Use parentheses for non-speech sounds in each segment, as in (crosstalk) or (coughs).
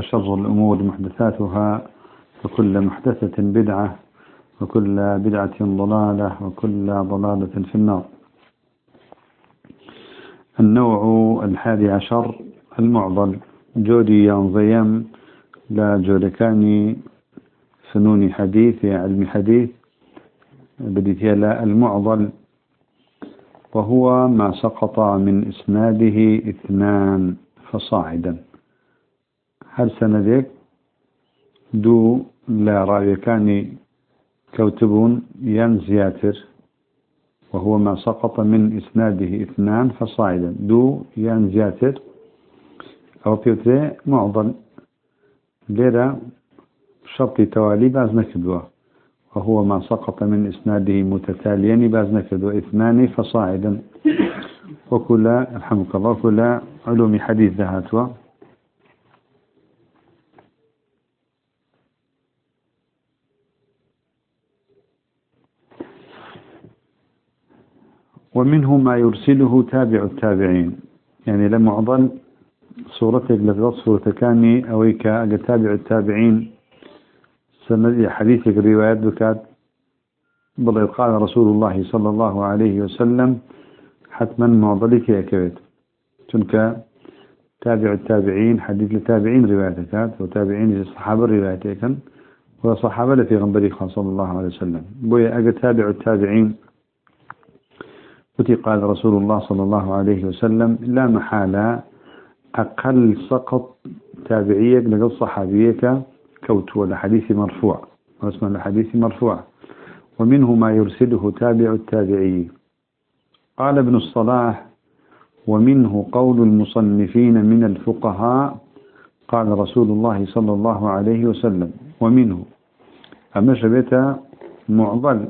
وشر الأمور محدثاتها وكل محدثة بدعة وكل بدعة ضلالة وكل ضلالة في النار. النوع الحادي عشر المعضل جودي ينظيم لا جودكاني فنون حديث علم حديث بديت لا المعضل وهو ما سقط من إسناده إثنان فصاعدا. سندك دو لا رأي كان كوتبون ين زياتر وهو ما سقط من إسناده اثنان فصاعدا. دو ين زياتر أو بيوتري معضل. ليرا شرط توالي باز نكدوه وهو ما سقط من إسناده متتاليا باز نكدوه اثنان فصاعدا. وكل الحمد الله كل علوم حديث ذهاتوا ومنه ما يرسله تابع التابعين. يعني لما أظن صورتك صورة كاني أويك تابع التابعين. سند حديثك الروايات بكات بل قال رسول الله صلى الله عليه وسلم حتما معضلك يا كويت تنك تابع التابعين حديث التابعين رواياتك وتابعين الصحابة رواياتك وصحابة في غنبري صلى الله عليه وسلم. بويا أجا تابع التابعين. وتي قال رسول الله صلى الله عليه وسلم لا محالة أقل سقط تابعيك لقل صحابيك كوت ولا حديث مرفوع واسمه الحديث مرفوع. ومنه ما يرسله تابع التابعي. قال ابن الصلاح ومنه قول المصنفين من الفقهاء قال رسول الله صلى الله عليه وسلم. ومنه أما شبيت معضل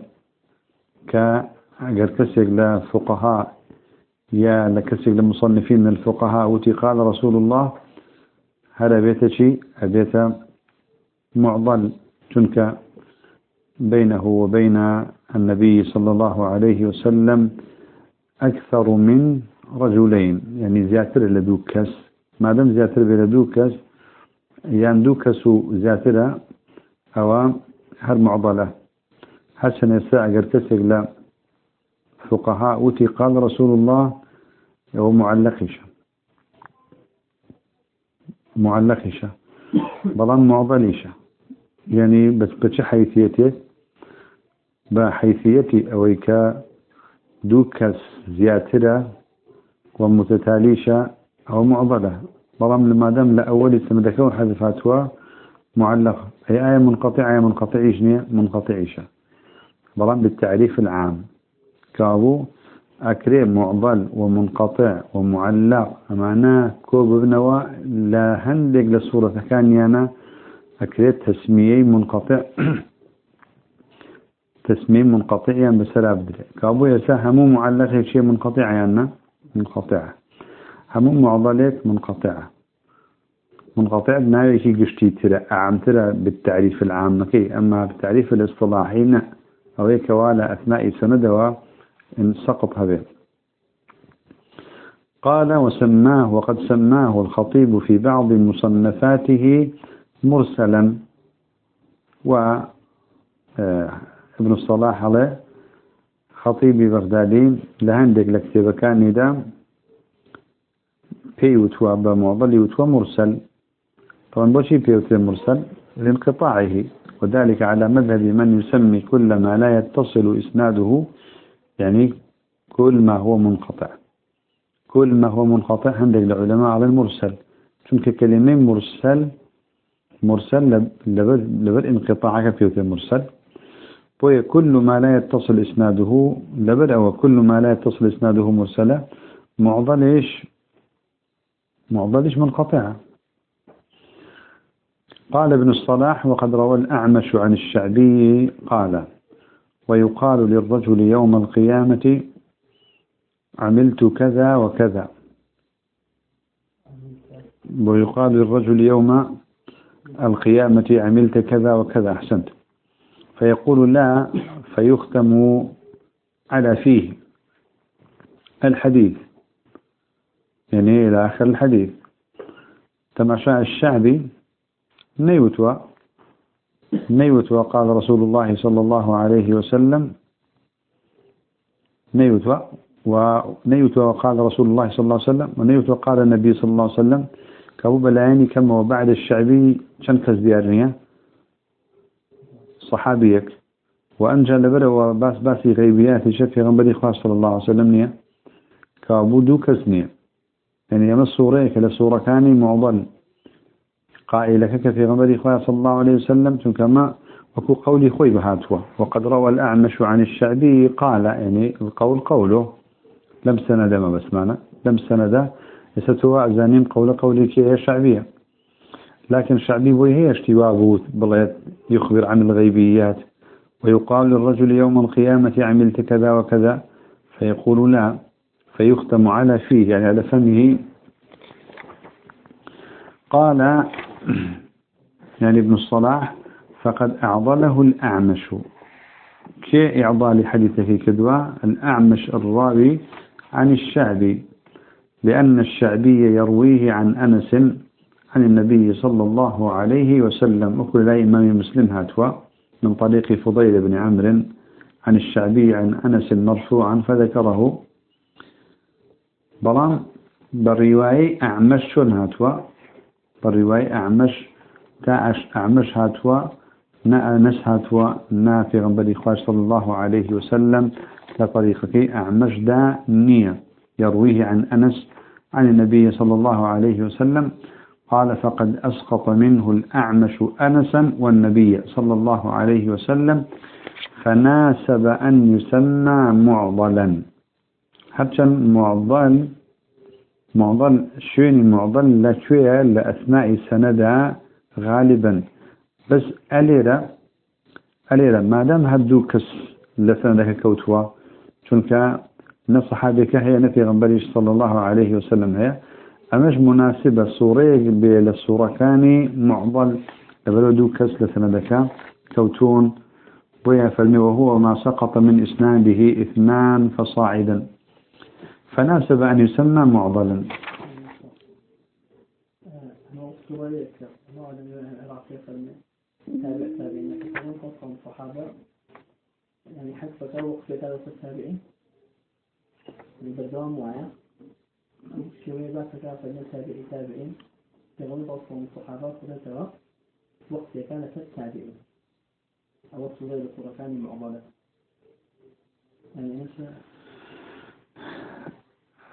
ك اگر كسيق لفقهاء يا لكسيق لمصنفين من الفقهاء وتي قال رسول الله هذا بيت شيء بيت معضل تنك بينه وبين النبي صلى الله عليه وسلم أكثر من رجلين يعني زياتر لدوكس ما دام زياتر بلدوكس يعني دوكس زياتر أو هر معضلة. حسن يساء أجر كسر فقهاء وتي قال رسول الله هو معلقش معلقش بلان معضلش يعني بس بش حيثيته بحيثيتي أويك دوكس زياترة ومتتاليشة أو معضلة. بلان لما دام لأول سمدكون حذفاتها معلقة أي آية منقطعة آية منقطعيش منقطعيشة بلان بالتعريف العام. كابو أكريم معضل ومنقطع ومعلق. معناه كوب ابنوا لا هندق لصورة كان يانا. أكريم تسمية منقطع. (coughs) تسمية منقطع يعني بسلا بدري كابو يسا همو معلق شيء منقطع يعني منقطع. همو معضلات منقطعة منقطع بناوي شيء قشتي ترى أعم ترى بالتعريف العام. أما بالتعريف الاصطلاحي أو هيك أثناء سندوا إن سقط هذا قال وسماه وقد سماه الخطيب في بعض مصنفاته مرسلا. و آه، ابن الصلاح عليه خطيب بغدادي لهندك لكتب كان دا بي وتوا بمعضل وتوا مرسل طبعا بوشي بي وتوا مرسل؟ لانقطاعه. وذلك على مذهب من يسمي كل ما لا يتصل إسناده يعني كل ما هو منقطع. كل ما هو منقطع عند العلماء على المرسل. شنك كلمة مرسل مرسل لبر انقطاعك في المرسل. كل ما لا يتصل إسناده لبر أو كل ما لا يتصل إسناده مرسلة معضل إيش؟ منقطعة قال ابن الصلاح وقد روى الأعمش عن الشعبي قال ويقال للرجل يوم القيامة عملت كذا وكذا. ويقال للرجل يوم القيامة عملت كذا وكذا أحسنت. فيقول لا فيختم على فيه الحديث. يعني إلى آخر الحديث. تماشاء الشعبي نيوتوا. نيوتوا قال رسول الله صلى الله عليه وسلم. نيوتوا ونيوتوا قال رسول الله صلى الله عليه وسلم. ونيوتوا قال النبي صلى الله عليه وسلم. كابو بلايني كما وبعد الشعبي شنكز ديارنيا صحابيك. وأنجى لبرا وباس باسي غيبيات شفي غنبري خاص صلى الله عليه وسلم نيا. كابو دو كسنيا يعني يما الصورة كلا صورة كاني معضل. قائلك في غنبري خاص صلى الله عليه وسلم كما وكو قولي خوي بهاتوا. وقد روى الأعمش عن الشعبي قال يعني القول قوله لم سند ما بس معنا لم سند يستوى أزانين قول قولي كي شعبية. لكن الشعبي بوي هي اشتوابه بليت يخبر عن الغيبيات ويقال للرجل يوم القيامة عملت كذا وكذا فيقول لا فيختم على فيه يعني على فمه. قال (clears throat) يعني ابن الصلاح فقد أعضله الأعمش. كي إعضال حديثه كدوا الأعمش الراوي عن الشعبي لأن الشعبي يرويه عن أنس عن النبي صلى الله عليه وسلم. أقول لا إمام مسلم هاتوا من طريق فضيل بن عمرو عن الشعبي عن أنس مرفوعا فذكره. بلان بالرواية أعمش هاتوا. بالرواية أعمش تاعش أعمش هاتوا نا أنس هاتوا نا في غنبري خواج صلى الله عليه وسلم لطريقك أعمش دا نية. يرويه عن أنس عن النبي صلى الله عليه وسلم قال فقد أسقط منه الأعمش أنسا والنبي صلى الله عليه وسلم فناسب أن يسمى معضلا. حتى معضل معضل شوين معضل لا شوية لأسماء سندها غالبا. بس أليرا أليرا ما دام هدو كس لسندك كوتوا چونك نصحابك هي نفي غنبريش صلى الله عليه وسلم هي. أمش مناسبة صورة بالصورة كاني معضل بلدو كس لسندك كوتون. ويا فلمي وهو ما سقط من إسناده إثنان فصاعدا. فناسب أن يسمى معضلا. يعني أصلا الصحابة وقت كانت معضلة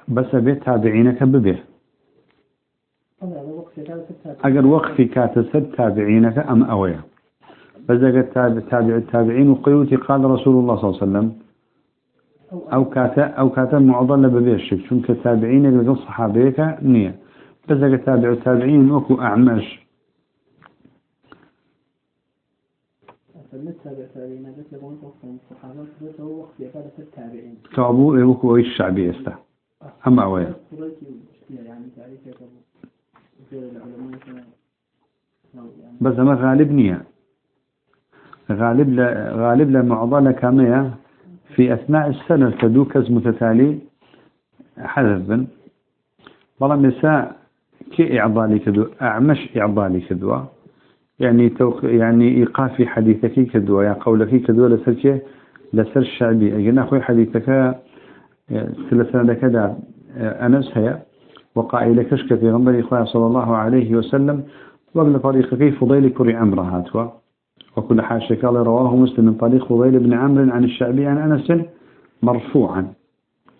بس بيت تابعينك ببه أجر وقفي كاتسد تابعينك أم أويا بس أجر تابع التابعين وقيوتي قال رسول الله صلى الله عليه وسلم أو كاتا أو كاتا معضلة ببيشك شون كتابعين اللي صحابيك نية بس أجر تابع التابعين وكو أعمش. تعبوا وكو إيش الشعبي استه أما أويا بس ما غالب نية. غالب ل... غالب لمعضلة كامية في أثناء السنة تدوكز متتالي. حذفا بلا مساء كي إعضالي كدو أعمش إعضالي كدوا يعني توق... يعني إيقاف حديثك كدوا يا قولك كدوا لسر لسر الشعبي. أجل أخوي حديثك سلسلة كذا أنس هي وقائل كشك في غنبري إخوة صلى الله عليه وسلم وقل طريق كيف فضيل كري عمره هاتوا. وكل حاشا قال رواه مسلم من طريق فضيل بن عمرو عن الشعبي عن أنس مرفوعا.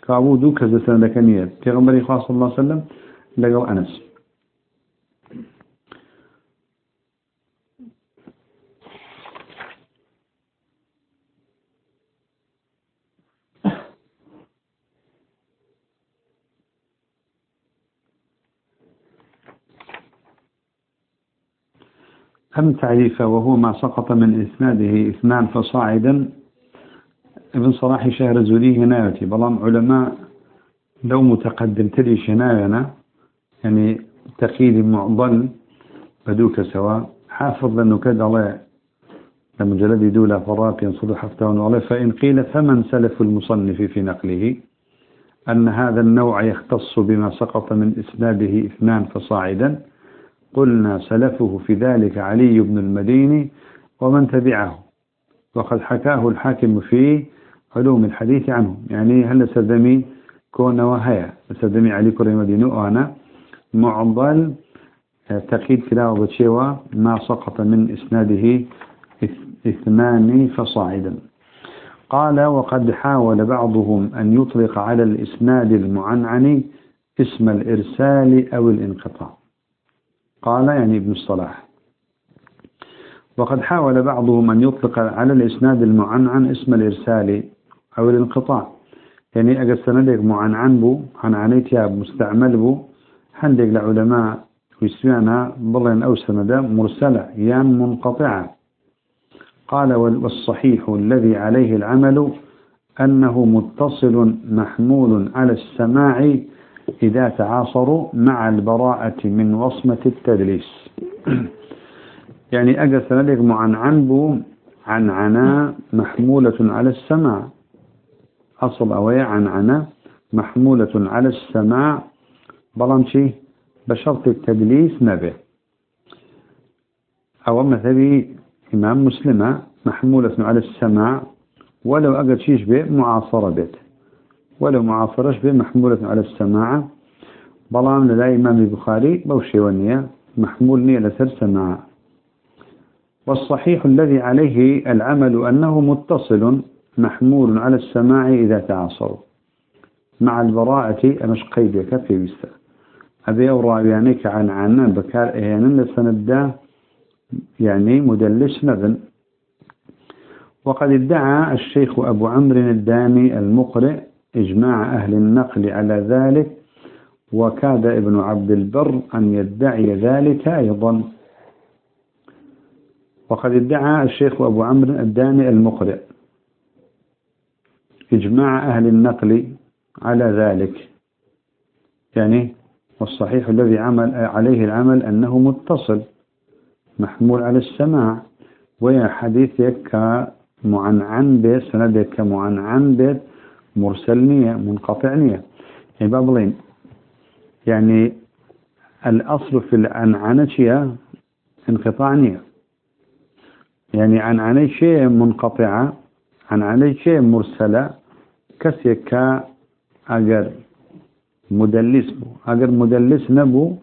كابو دو كذا سنة كنية في غنبري إخوة صلى الله عليه وسلم لقوا أنس. أم تعريفه وهو ما سقط من إسناده إثنان فصاعدا. ابن صلاح شهر زولي هنايتي. بلام علماء لو متقدم تلي شناينا يعني تقييد معضل بدوك سواء حافظ لأنه كد الله لمجلد دولة فراق ينصد حفتون والله فإن قيل فمن سلف المصنف في نقله أن هذا النوع يختص بما سقط من إسناده إثنان فصاعدا. قلنا سلفه في ذلك علي بن المديني ومن تبعه. وقد حكاه الحاكم في علوم الحديث عنه. يعني هل سدمي كون وهيا؟ سدمي علي كريم مديني وأنا معضل تقييد كلا وبتشيوا ما سقط من إسناده اثنان فصاعدا. قال وقد حاول بعضهم أن يطلق على الإسناد المعنعن اسم الإرسال أو الانقطاع. قال يعني ابن الصلاح. وقد حاول بعضهم أن يطلق على الإسناد المعنعن اسم الإرسال أو الانقطاع. يعني أجل سندك معنعن بو عن عنيتها مستعمل بو. عندك العلماء ويسمعنا بلين أو سندا مرسلة يان منقطعة. قال والصحيح الذي عليه العمل أنه متصل محمول على السماع إذا تعاصروا مع البراءة من وصمة التدليس. (clears throat) يعني أجل سندك معنعن عن عنا محمولة على السماع أصل أوي عن عنا محمولة على السماع بلانشي بشرط التدليس نبه. أو مثلي إمام مسلمة محمولة على السماع ولو أقل شيش به معاصرة بيت. ولو معاصرش به محمولة على السماع. بلان للا إمام البخاري بوشي ونية محمول على سر سماع. والصحيح الذي عليه العمل أنه متصل محمول على السماع إذا تعاصروا مع البراءة أمش قيدك في بسته أبي أوراويانيك عن عنا بكار إيانا لسنبدا يعني مدلس نذن وقد ادعى الشيخ أبو عمرو الداني المقرئ إجماع أهل النقل على ذلك وكاد ابن عبد البر أن يدعي ذلك أيضا. وقد ادعى الشيخ أبو عمرو الداني المقرئ إجماع أهل النقل على ذلك. يعني والصحيح الذي عمل عليه العمل أنه متصل محمول على السماع. ويا حديثك معنعن به سندك معنعن به مرسلنية منقطعنية. يعني بابلين يعني الأصل في العنعنة انقطاعنية. يعني عن عني شيء منقطعة عن عني شيء مرسلة كسيك أجر مدلس بو. أجر مدلس نبو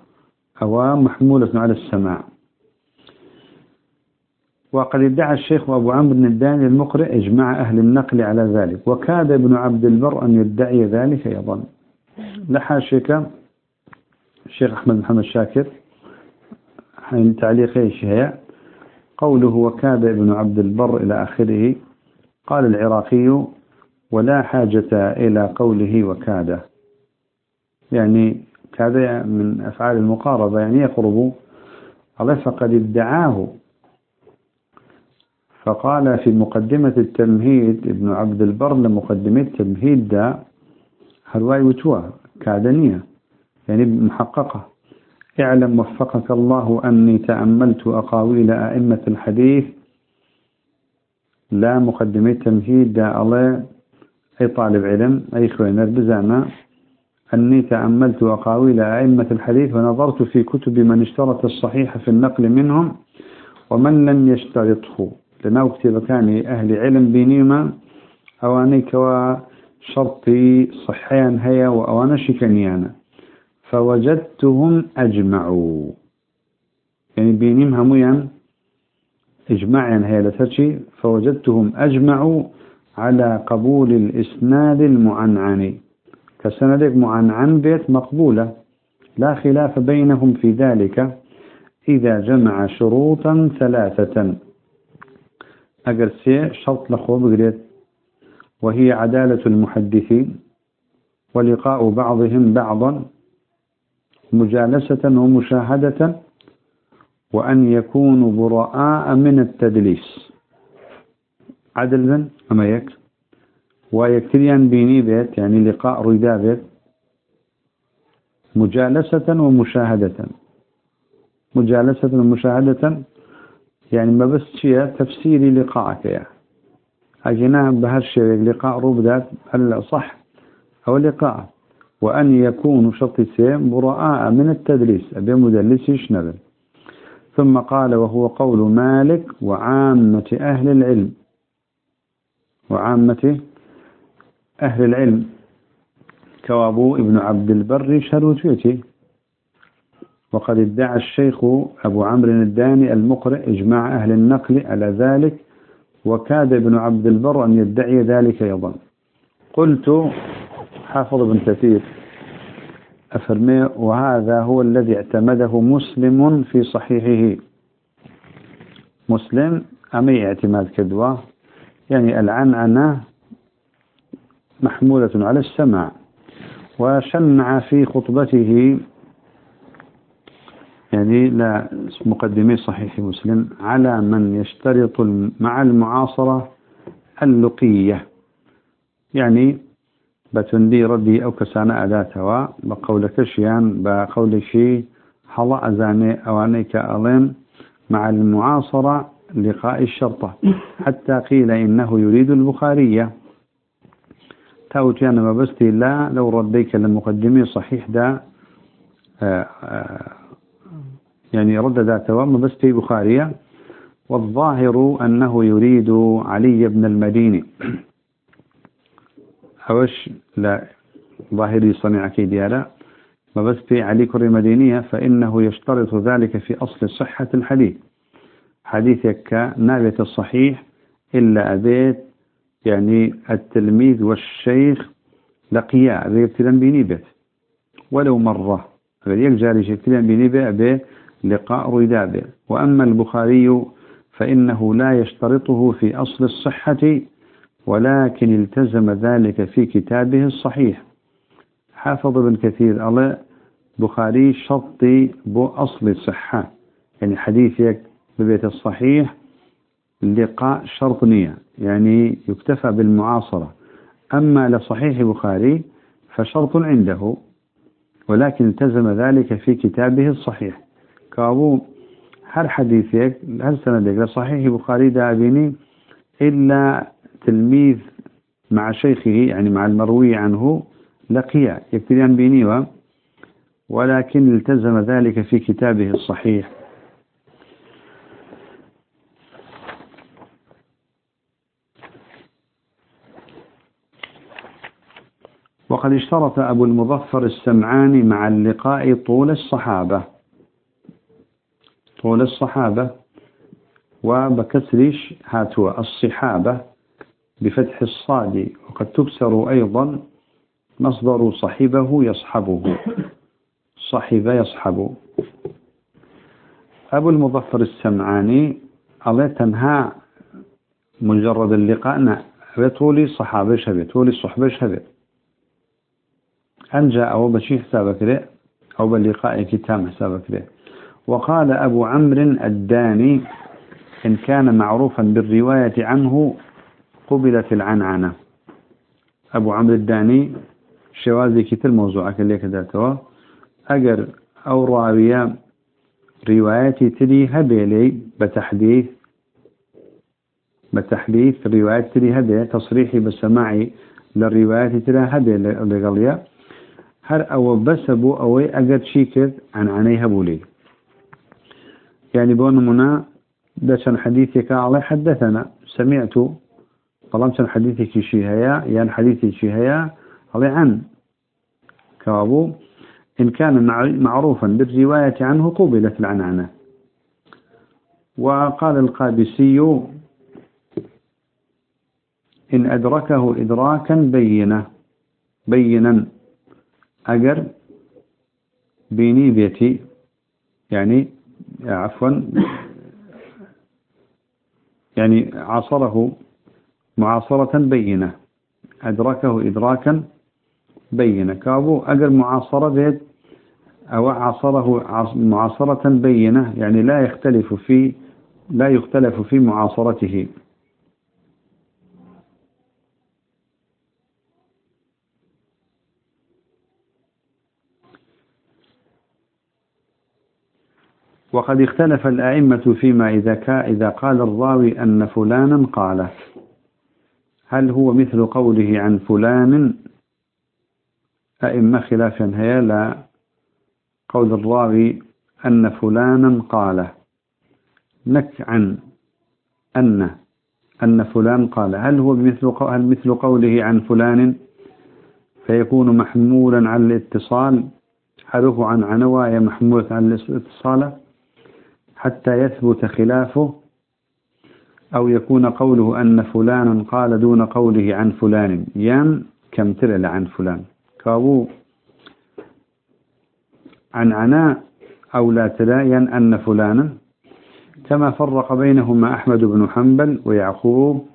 أو محمولة على السماع. وقد ادعى الشيخ أبو عمرو بن الداني المقرئ إجماع أهل النقل على ذلك وكاد ابن عبد البر أن يدعي ذلك أيضا لحاشك الشيخ أحمد محمد شاكر حين تعليق إيش هي؟ قوله وكاد ابن عبد البر إلى آخره قال العراقي ولا حاجة إلى قوله وكاد يعني كاد من أفعال المقاربة يعني يقرب الله فقد ادعاه فقال في مقدمة التمهيد ابن عبد البر لمقدمة التمهيد دا هرواي وتوا كادنية يعني محققة. اعلم وفقك الله أني تأملت أقاويل أئمة الحديث. لا مقدمة تمهيد دا الله أي طالب علم أي خوينر بزعنا أني تأملت أقاويل أئمة الحديث ونظرت في كتب من اشترط الصحيح في النقل منهم ومن لم يشترطه. لناو كتابكاني أهل علم بينيما أواني كوا شرطي صحيان هيا وأوانا شكنيانا فوجدتهم أجمعوا. يعني بينيم هميا إجماعا هيا لترشي فوجدتهم أجمعوا على قبول الإسناد المعنعن كسندك معنعن بيت مقبولة لا خلاف بينهم في ذلك. إذا جمع شروطا ثلاثة. أجر سي شرط لخو بقريت وهي عدالة المحدثين ولقاء بعضهم بعضا مجالسة ومشاهدة وأن يكونوا براء من التدليس. عدلا أما يك؟ ويكتريان بيني بيت يعني لقاء ردا بيت. مجالسة ومشاهدة. مجالسة ومشاهدة يعني ما بس شيء تفسيري لقاءك يا. أجينا بهالشيء لقاء ربدات هل صح. أو لقاء. وأن يكونوا شرطتين براء من التدليس أبي مدلس يشنبل ثم قال وهو قول مالك وعامة أهل العلم. وعامة أهل العلم. كوابو ابن عبد البر شروتيتي وقد ادعى الشيخ أبو عمرو الداني المقرئ إجماع أهل النقل على ذلك وكاد ابن عبد البر أن يدعي ذلك أيضا. قلت حافظ بن كثير أفرمي وهذا هو الذي اعتمده مسلم في صحيحه. مسلم أمي اعتماد كدوة؟ يعني العنعنة محمولة على السمع وشنع في خطبته يعني لا مقدمي صحيح مسلم على من يشترط مع المعاصرة اللقية. يعني بتندي ردي أو كسانا أداتها بقول كشيان بقول شيء حلا أزاني أواني كألين مع المعاصرة لقاء الشرطة. حتى قيل إنه يريد البخارية. تاوتيانا ما بستي لا لو رديك للمقدمي صحيح دا آه، آه، يعني رد ذاته ما بستي بخارية والظاهر أنه يريد علي بن المديني. أوش؟ لا ظاهري صنيع كيديالا ما بس في علي كري مدينية فإنه يشترط ذلك في أصل صحة الحديث. حديثك نابت الصحيح إلا أبيت يعني التلميذ والشيخ لقيا بيبتلن بنيبت ولو مرة يجاري شكتلن بنيبت بلقاء ردابه وأما البخاري فإنه لا يشترطه في أصل الصحة ولكن التزم ذلك في كتابه الصحيح. حافظ ابن كثير على بخاري شرطي بو أصل الصحة. يعني حديثك ببيت الصحيح لقاء شرط نية يعني يكتفى بالمعاصرة. أما لصحيح بخاري فشرط عنده ولكن التزم ذلك في كتابه الصحيح. كابو هل حديثك هل سندك لصحيح بخاري دابيني إلا تلميذ مع شيخه يعني مع المروي عنه لقيا. يكتريان بينيوا ولكن التزم ذلك في كتابه الصحيح. وقد اشترط أبو المظفر السمعاني مع اللقاء طول الصحابة. طول الصحابة وبكسرش هاتوا الصحابة بفتح الصاد وقد تكسر أيضا مصدر صحبه يصحبه صحب يصحب. أبو المظفر السمعاني الله تنهى مجرد اللقاء بطولي صحابة شبه طولي الصحبة شبه. أن جاء أو بشي حسابك له أو باللقاء كتاب حسابك له وقال أبو عمرو الداني إن كان معروفا بالرواية عنه قبلت العنعنة. أبو عمرو الداني شوازي كتير موضوعك اللي كذاتوا أجر أو راوية روايتي تلي هبيلي بتحديث بتحديث رواية تلي هبي تصريحي بسماعي للروايات تلي هبي لغليا هر أو بس أبو أوي أجر شيكر عن عنيها بولي. يعني بون منا دشن حديثك. على حدثنا. سمعت. كان حديثك شي هيا يعني حديثك شي علي عن. كابو. إن كان معروفا بالرواية عنه قبلت العنعنة وقال القابسي إن أدركه إدراكا بينا بينا. أجر. بيني بيتي يعني عفوا. يعني عاصره معاصرة بينة أدركه إدراكا بينة. كابو أجر معاصرة بيت أو عاصره معاصرة بينة يعني لا يختلف في لا يختلف في معاصرته. وقد اختلف الأئمة فيما إذا كا إذا قال الراوي أن فلانا قال. هل هو مثل قوله عن فلان؟ أئمة خلافا هي لا. قول الراوي أن فلانا قال. نك عن أن أن فلان قال. هل هو مثل هل مثل قوله عن فلان؟ فيكون محمولا على الاتصال. هو عن عنواية محمولة على الاتصال. حتى يثبت خلافه أو يكون قوله أن فلانا قال دون قوله عن فلان. يان كم ترى عن فلان. كابو عن عناء أو لا تلاين أن فلانا كما فرق بينهما أحمد بن حنبل ويعقوب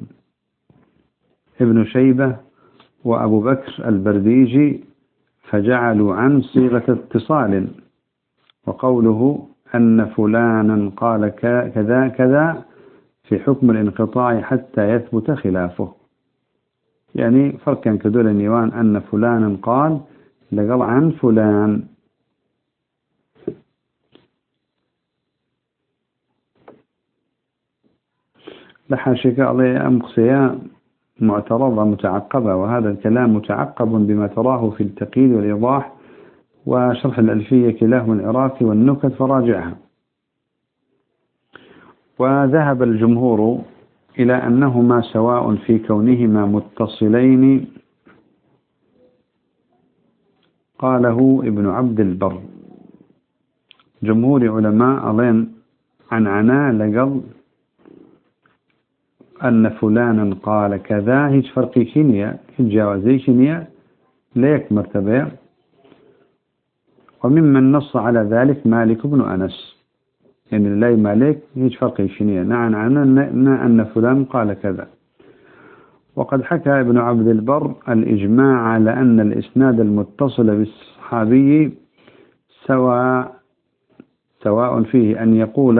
ابن شيبة وأبو بكر البرديجي فجعلوا عن صيغة اتصال. وقوله أن فلانا قال كذا كذا في حكم الانقطاع حتى يثبت خلافه. يعني فرق كان كدول النيوان أن فلانا قال لقل عن فلان. لحاشك الله أمقسيا معترضة متعقبة وهذا الكلام متعقب بما تراه في التقييد والإيضاح وشرح الألفية كلاهما العراقي والنكت فراجعها. وذهب الجمهور إلى أنهما سواء في كونهما متصلين. قاله ابن عبد البر. جمهور علماء أظن عن عنا لقل أن فلانا قال كذا هيج فرقي كينيا هيج جوازي كينيا ليك مرتبة. وممن نص على ذلك مالك بن أنس. يعني لا مالك هيج فرقي شنية نعم عنا أن فلان قال كذا. وقد حكى ابن عبد البر الإجماع على أن الإسناد المتصل بالصحابي سواء سواء فيه أن يقول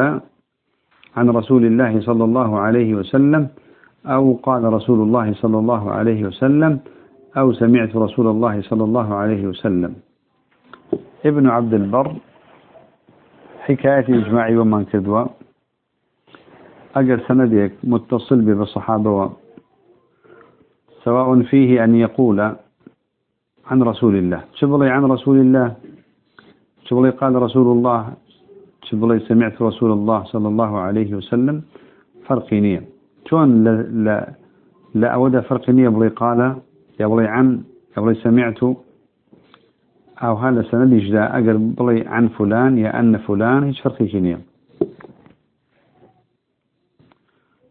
عن رسول الله صلى الله عليه وسلم أو قال رسول الله صلى الله عليه وسلم أو سمعت رسول الله صلى الله عليه وسلم. ابن عبد البر حكاية إجماعي ومن كدوا أجر سندك متصل بالصحابة سواء فيه أن يقول عن رسول الله. شبلي عن رسول الله؟ شبلي قال رسول الله. شبلي سمعت رسول الله صلى الله عليه وسلم. فرقينية شون لا لا لا أود فرقينية بلي قال يبلي عن يبلي سمعت أو هذا سند يجدا أجر بلي عن فلان يا أن فلان هيش فرقي كنيا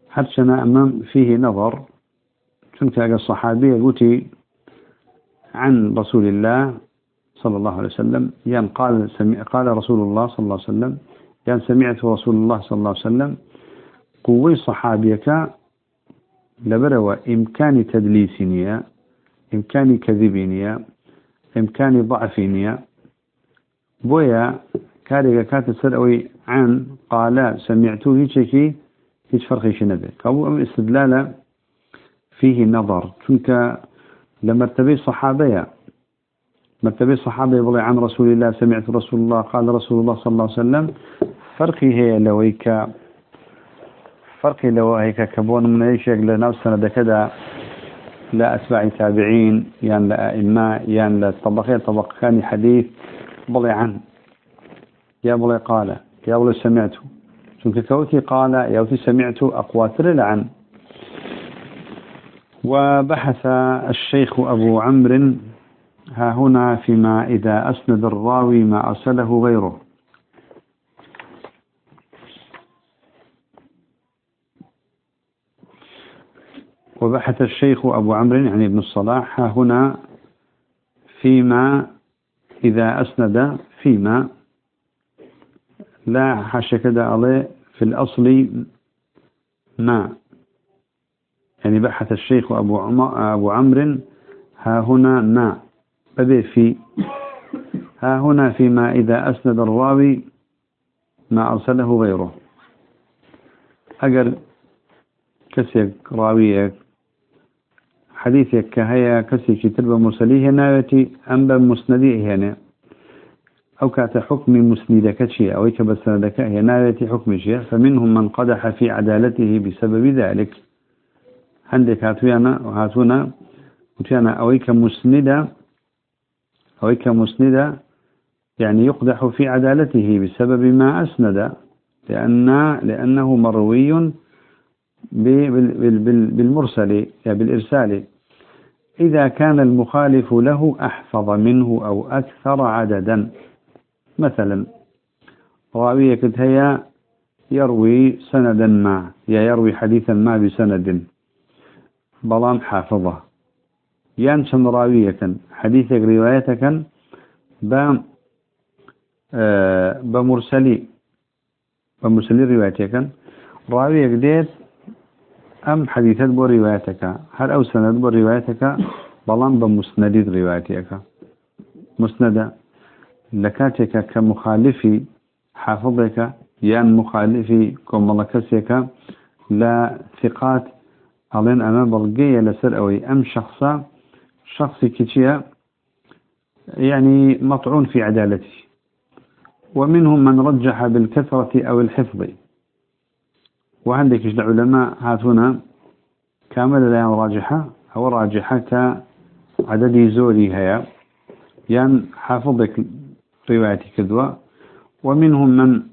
حدثنا أمام فيه نظر كنت أجر الصحابية قلت عن رسول الله صلى الله عليه وسلم يعني قال سمع قال رسول الله صلى الله عليه وسلم يعني سمعت رسول الله صلى الله عليه وسلم قوي صحابيك لبروا إمكان تدليسنيا إمكان كذبينيا إمكاني ضعفينيا بويا كاريكا كات السرعوي عن قال سمعته هيك هيك فرقي شنبه. كابو استدلال فيه نظر. لما لمرتبي صحابيا مرتبي صحابي يقول عن رسول الله سمعت رسول الله قال رسول الله صلى الله عليه وسلم فرقي هي لويك فرقي لو هيك كبون من اي شيء لنفسنا كذا لا أتباع تابعين يان لا أئمة يان لا طبقين طبق كان حديث. بلي عن يا بلي قال يا بلي سمعت شنك كوتي قال يا وتي سمعت أقواتر لعن. وبحث الشيخ أبو عمرو ها هنا فيما إذا أسند الراوي ما أرسله غيره. وبحث الشيخ أبو عمرو يعني ابن الصلاح هنا فيما إذا أسند فيما لا كذا عليه في الأصل ما. يعني بحث الشيخ أبو, أبو عمرو ها هنا ما. بدي في. ها هنا فيما إذا أسند الراوي ما أرسله غيره. أقل كسيك راويك. حديثك كهيا كسيك تلبى مرسليه ناوتي أم بمسنديه هنا. أو كات حكم مسندك شيء أو كبسندك هي ناوتي حكم شيء. فمنهم من قدح في عدالته بسبب ذلك. عندك هاتونا وهاتونا وتيانا أويك مسندة أويك مسندة يعني يقدح في عدالته بسبب ما أسند. لأن لأنه مروي بالمرسل يعني بالإرسال. إذا كان المخالف له أحفظ منه أو أكثر عددا. مثلا راوية هي يروي سندا ما يا يروي حديثا ما بسند. بلام حافظة. يانشن راوية. حديثك روايتك آه، بمرسلي. بمرسلي روايتك. راويك ديت أم حديثات بو روايتك هل أو سند بو روايتك بلان بمسندي روايتك مسندة لكاتك كمخالفي حافظك يان مخالفي كملكسك لا ثقات. ألين أنا بلقية لسر أوي. أم شخصا شخصي كتيا يعني مطعون في عدالته ومنهم من رجح بالكثرة أو الحفظ. وعندك العلماء هاتونا كامل لا راجحة أو راجحة كعدد زوري هيا يعني حافظك روايتي كذوة. ومنهم من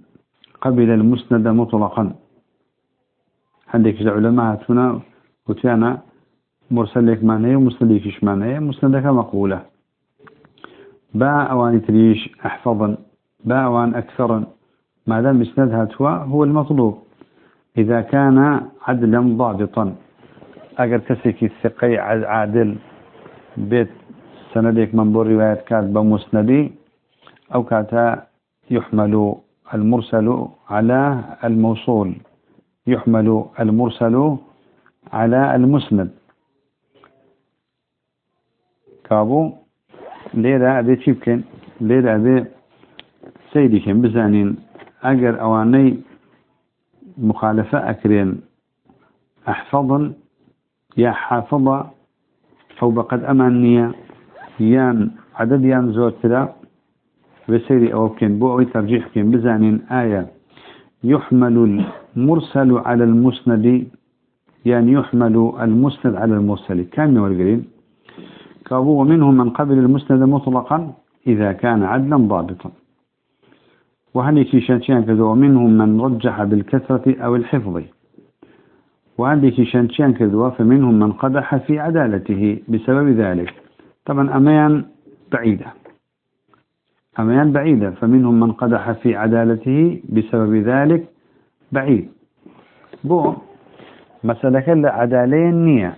قبل المسند مطلقا. عندك العلماء هاتونا وتيانا. مرسلك معناه ومسندك معناه مسندك مقبولة باع أوان تريش أحفظا باع أوان أكثرا. ما دام مسند هاتوا؟ هو المطلوب. إذا كان عدلا ضابطا. أجر كسيك الثقي عادل. بيت سندك من بور رواية كاتب بمسندي أو كاتا يحمل المرسل على الموصول. يحمل المرسل على المسند. كابو ليرة أبي تشيبكن ليرة أبي سيدكن بزانين. أجر أواني مخالفة أكرين. أحفظا يا حافظة أو بقد أمانية يان. عدد يان زور تلا بسيري أو كن بو ترجيح كن بزانين. آية. يحمل المرسل على المسند. يعني يحمل المسند على المرسل. كان والقرين كابو ومنهم من قبل المسند مطلقا. إذا كان عدلا ضابطا. وهني كيشانشان كذا ومنهم من رجح بالكثرة أو الحفظ. وهني كيشانشان كذا فمنهم من قدح في عدالته بسبب ذلك. طبعا أمان بعيدة. أمان بعيدة فمنهم من قدح في عدالته بسبب ذلك بعيد. بو مسألة كلا عدالين نية.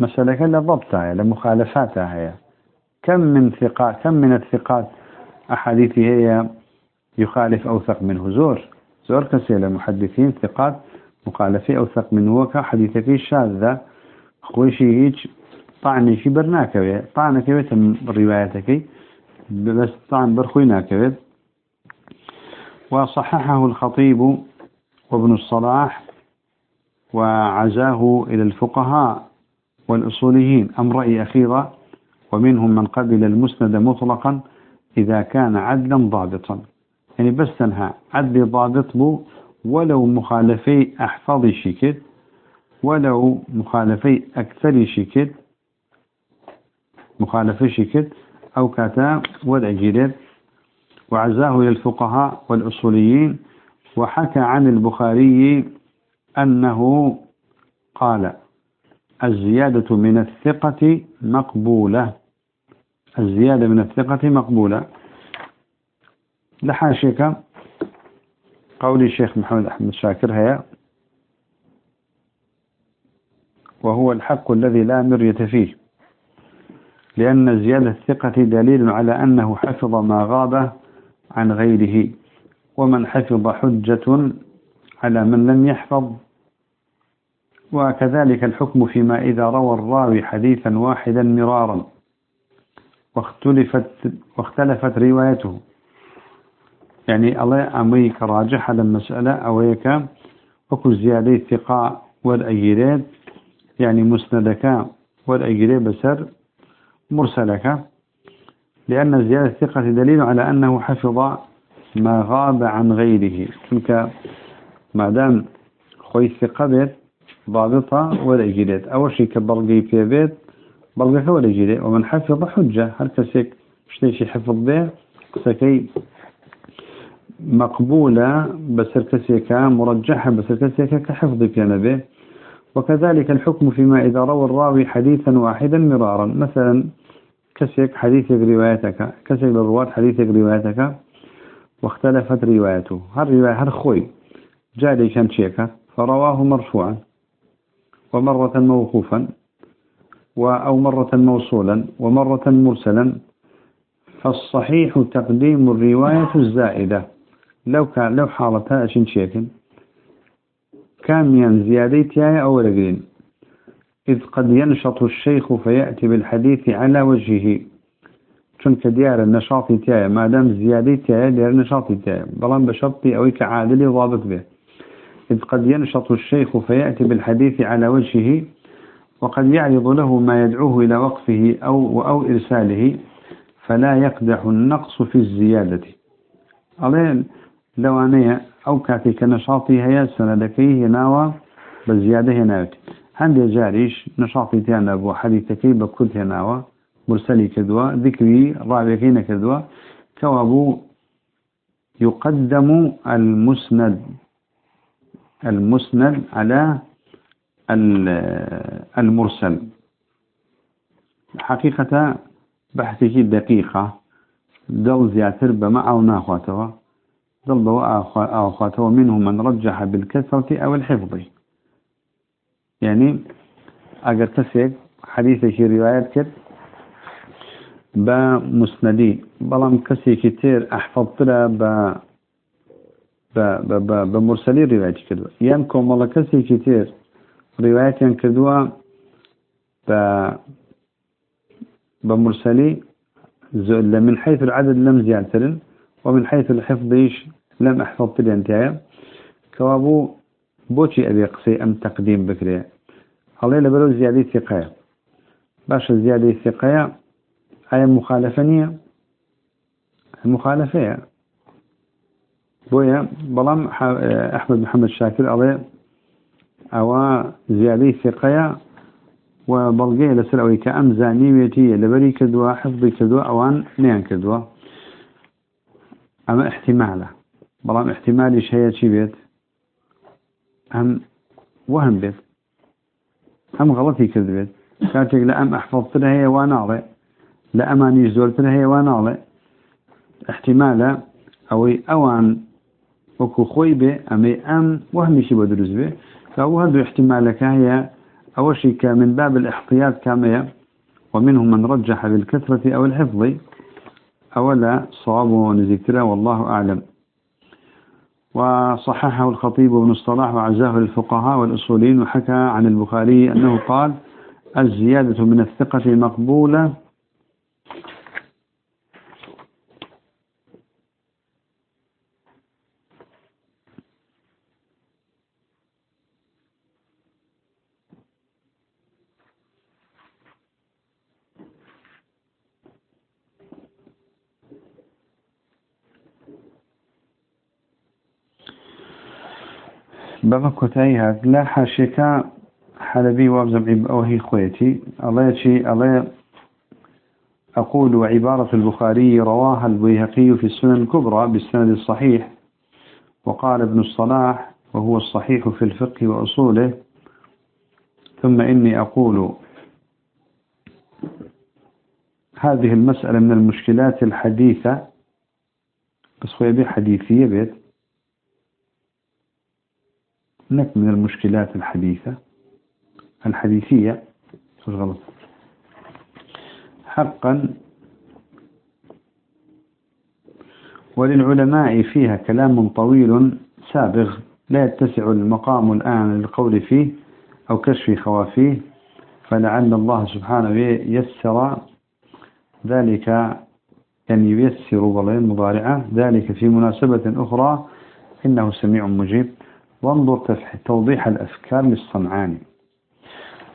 مسألة كلا ضبطها لمخالفاتها هي كم من ثقات كم من الثقات؟ أحاديث هي يخالف أوثق منه. زور زور كسيلة محدثين ثقات مخالفة أوثق منه. وكا حديثك الشاذة خوشي هيج طعني في برناك طعنك بيتم روايتك. بس طعن برخويناك وصححه الخطيب وابن الصلاح وعزاه إلى الفقهاء والأصوليين. أم رأي أخيرا؟ ومنهم من قبل المسند مطلقا إذا كان عدلا ضابطا. يعني بس تنهى. عدل ضابط بو ولو مخالفي أحفظ شكل ولو مخالفي أكثر شكل مخالفي شكل أو كاتا ودع جديد. وعزاه للفقهاء والأصوليين. وحكى عن البخاري أنه قال الزيادة من الثقة مقبولة. الزيادة من الثقة مقبولة. لحاشيك. قول الشيخ محمد أحمد شاكر هي وهو الحق الذي لا مرية فيه. لأن زيادة الثقة دليل على أنه حفظ ما غاب عن غيره. ومن حفظ حجة على من لم يحفظ. وكذلك الحكم فيما إذا روى الراوي حديثا واحدا مرارا. واختلفت واختلفت روايته. يعني الله أمريك راجح على المسألة أويك وكو زيادة الثقاء والأيرات يعني مسندك والأيرات بسر مرسلك. لأن زيادة الثقة دليل على أنه حفظ ما غاب عن غيره. تلك ما دام خوي الثقة بيت ضابطة جديد أول شيء كبرقي في بيت برقك ولا ومن حفظ حجة هل كسيك شتيشي حفظ به سكي مقبولة بسر كسيكا مرجحة بسر كسيكا كحفظ به وكذلك الحكم فيما إذا روى الراوي حديثا واحدا مرارا. مثلا كسيك حديثك روايتك كسيك الرواة حديثك روايتك واختلفت روايته. هل رواية هل خوي جاء لي كان شيكا فرواه مرفوعا ومرة موقوفا أو مرة موصولا ومرة مرسلا. فالصحيح تقديم الرواية الزائدة. لو كان لو حالتها أشن شيكن. كان من زيادتها أو رجلين إذ قد ينشط الشيخ فيأتي بالحديث على وجهه. چونك ديار النشاط تاعي ما دام زيادة تاعي ديار النشاط تاعي بلان بشرطي أو كعادل ضابط به. إذ قد ينشط الشيخ فيأتي بالحديث على وجهه وقد يعرض له ما يدعوه إلى وقفه أو, أو إرساله فلا يقدح النقص في الزيادة. ألين لو أنا أو كاتي كنشاطي هيا سندكيه ناوى بزيادة هناك عندي جاريش نشاطي تانا أبو حديثكي بكل هناوى مرسلي كدوا ذكري رابعين كدوا كوابو يقدم المسند المسند على المرسل. حقيقة بحثك دقيقة دل زياتر بما أو ناخواتوا دل بوا أخواتوا منهم من رجح بالكثرة أو الحفظ. يعني أجر كسيك حديثك روايات كد بمسندي بلام كسي كتير أحفظت له ب بمرسلي رواية كدوا ينكم والله كسي كتير رواية كدوا ب بمرسلي من حيث العدد لم زيادة ومن حيث الحفظ إيش؟ لم أحفظ تلي انتهاء كوابو بوشي أبي قصي أم تقديم بكري. الله لبلو زيادة ثقايا باش زيادة ثقايا أي مخالفة. نية المخالفة بويا بلام أحمد محمد شاكر عليه أو زيادة ثقية وبلغيه لسر كأم زانيويتي لبري كدوا حفظي كدوا أوان نيان كدوا. أما احتماله بلام احتمالي شيء شي بيت. أم وهم بيت. أم غلطي كذبت كاتك لأم أحفظت لها هي واناضي لأماني زولت لها هي واناضي احتماله أو أوان. وكو خوي به أمي أم وهمي شي بدرس به فهو هذا احتمالك هي أول شيء من باب الاحتياط كامية ومنهم من رجح بالكثرة أو الحفظ. أولا صواب ونزكترا والله أعلم. وصححه الخطيب بن الصلاح وعزاه للفقهاء والأصولين وحكى عن البخاري أنه قال الزيادة من الثقة مقبولة بابا كوتاي لا حاشيكا حلبي وابزم أوهي خويتي الله يشي الله أقول وعبارة البخاري رواها البيهقي في السنن الكبرى بالسند الصحيح. وقال ابن الصلاح وهو الصحيح في الفقه وأصوله. ثم إني أقول هذه المسألة من المشكلات الحديثة. بس خويا حديثية بيت. هناك من المشكلات الحديثة الحديثية غلط حقا وللعلماء فيها كلام طويل سابغ لا يتسع المقام الآن للقول فيه أو كشف خوافيه فلعل الله سبحانه يسر ذلك يعني ييسر ضلين مضارعة ذلك في مناسبة أخرى إنه سميع مجيب. وانظر توضيح الأفكار للصنعاني.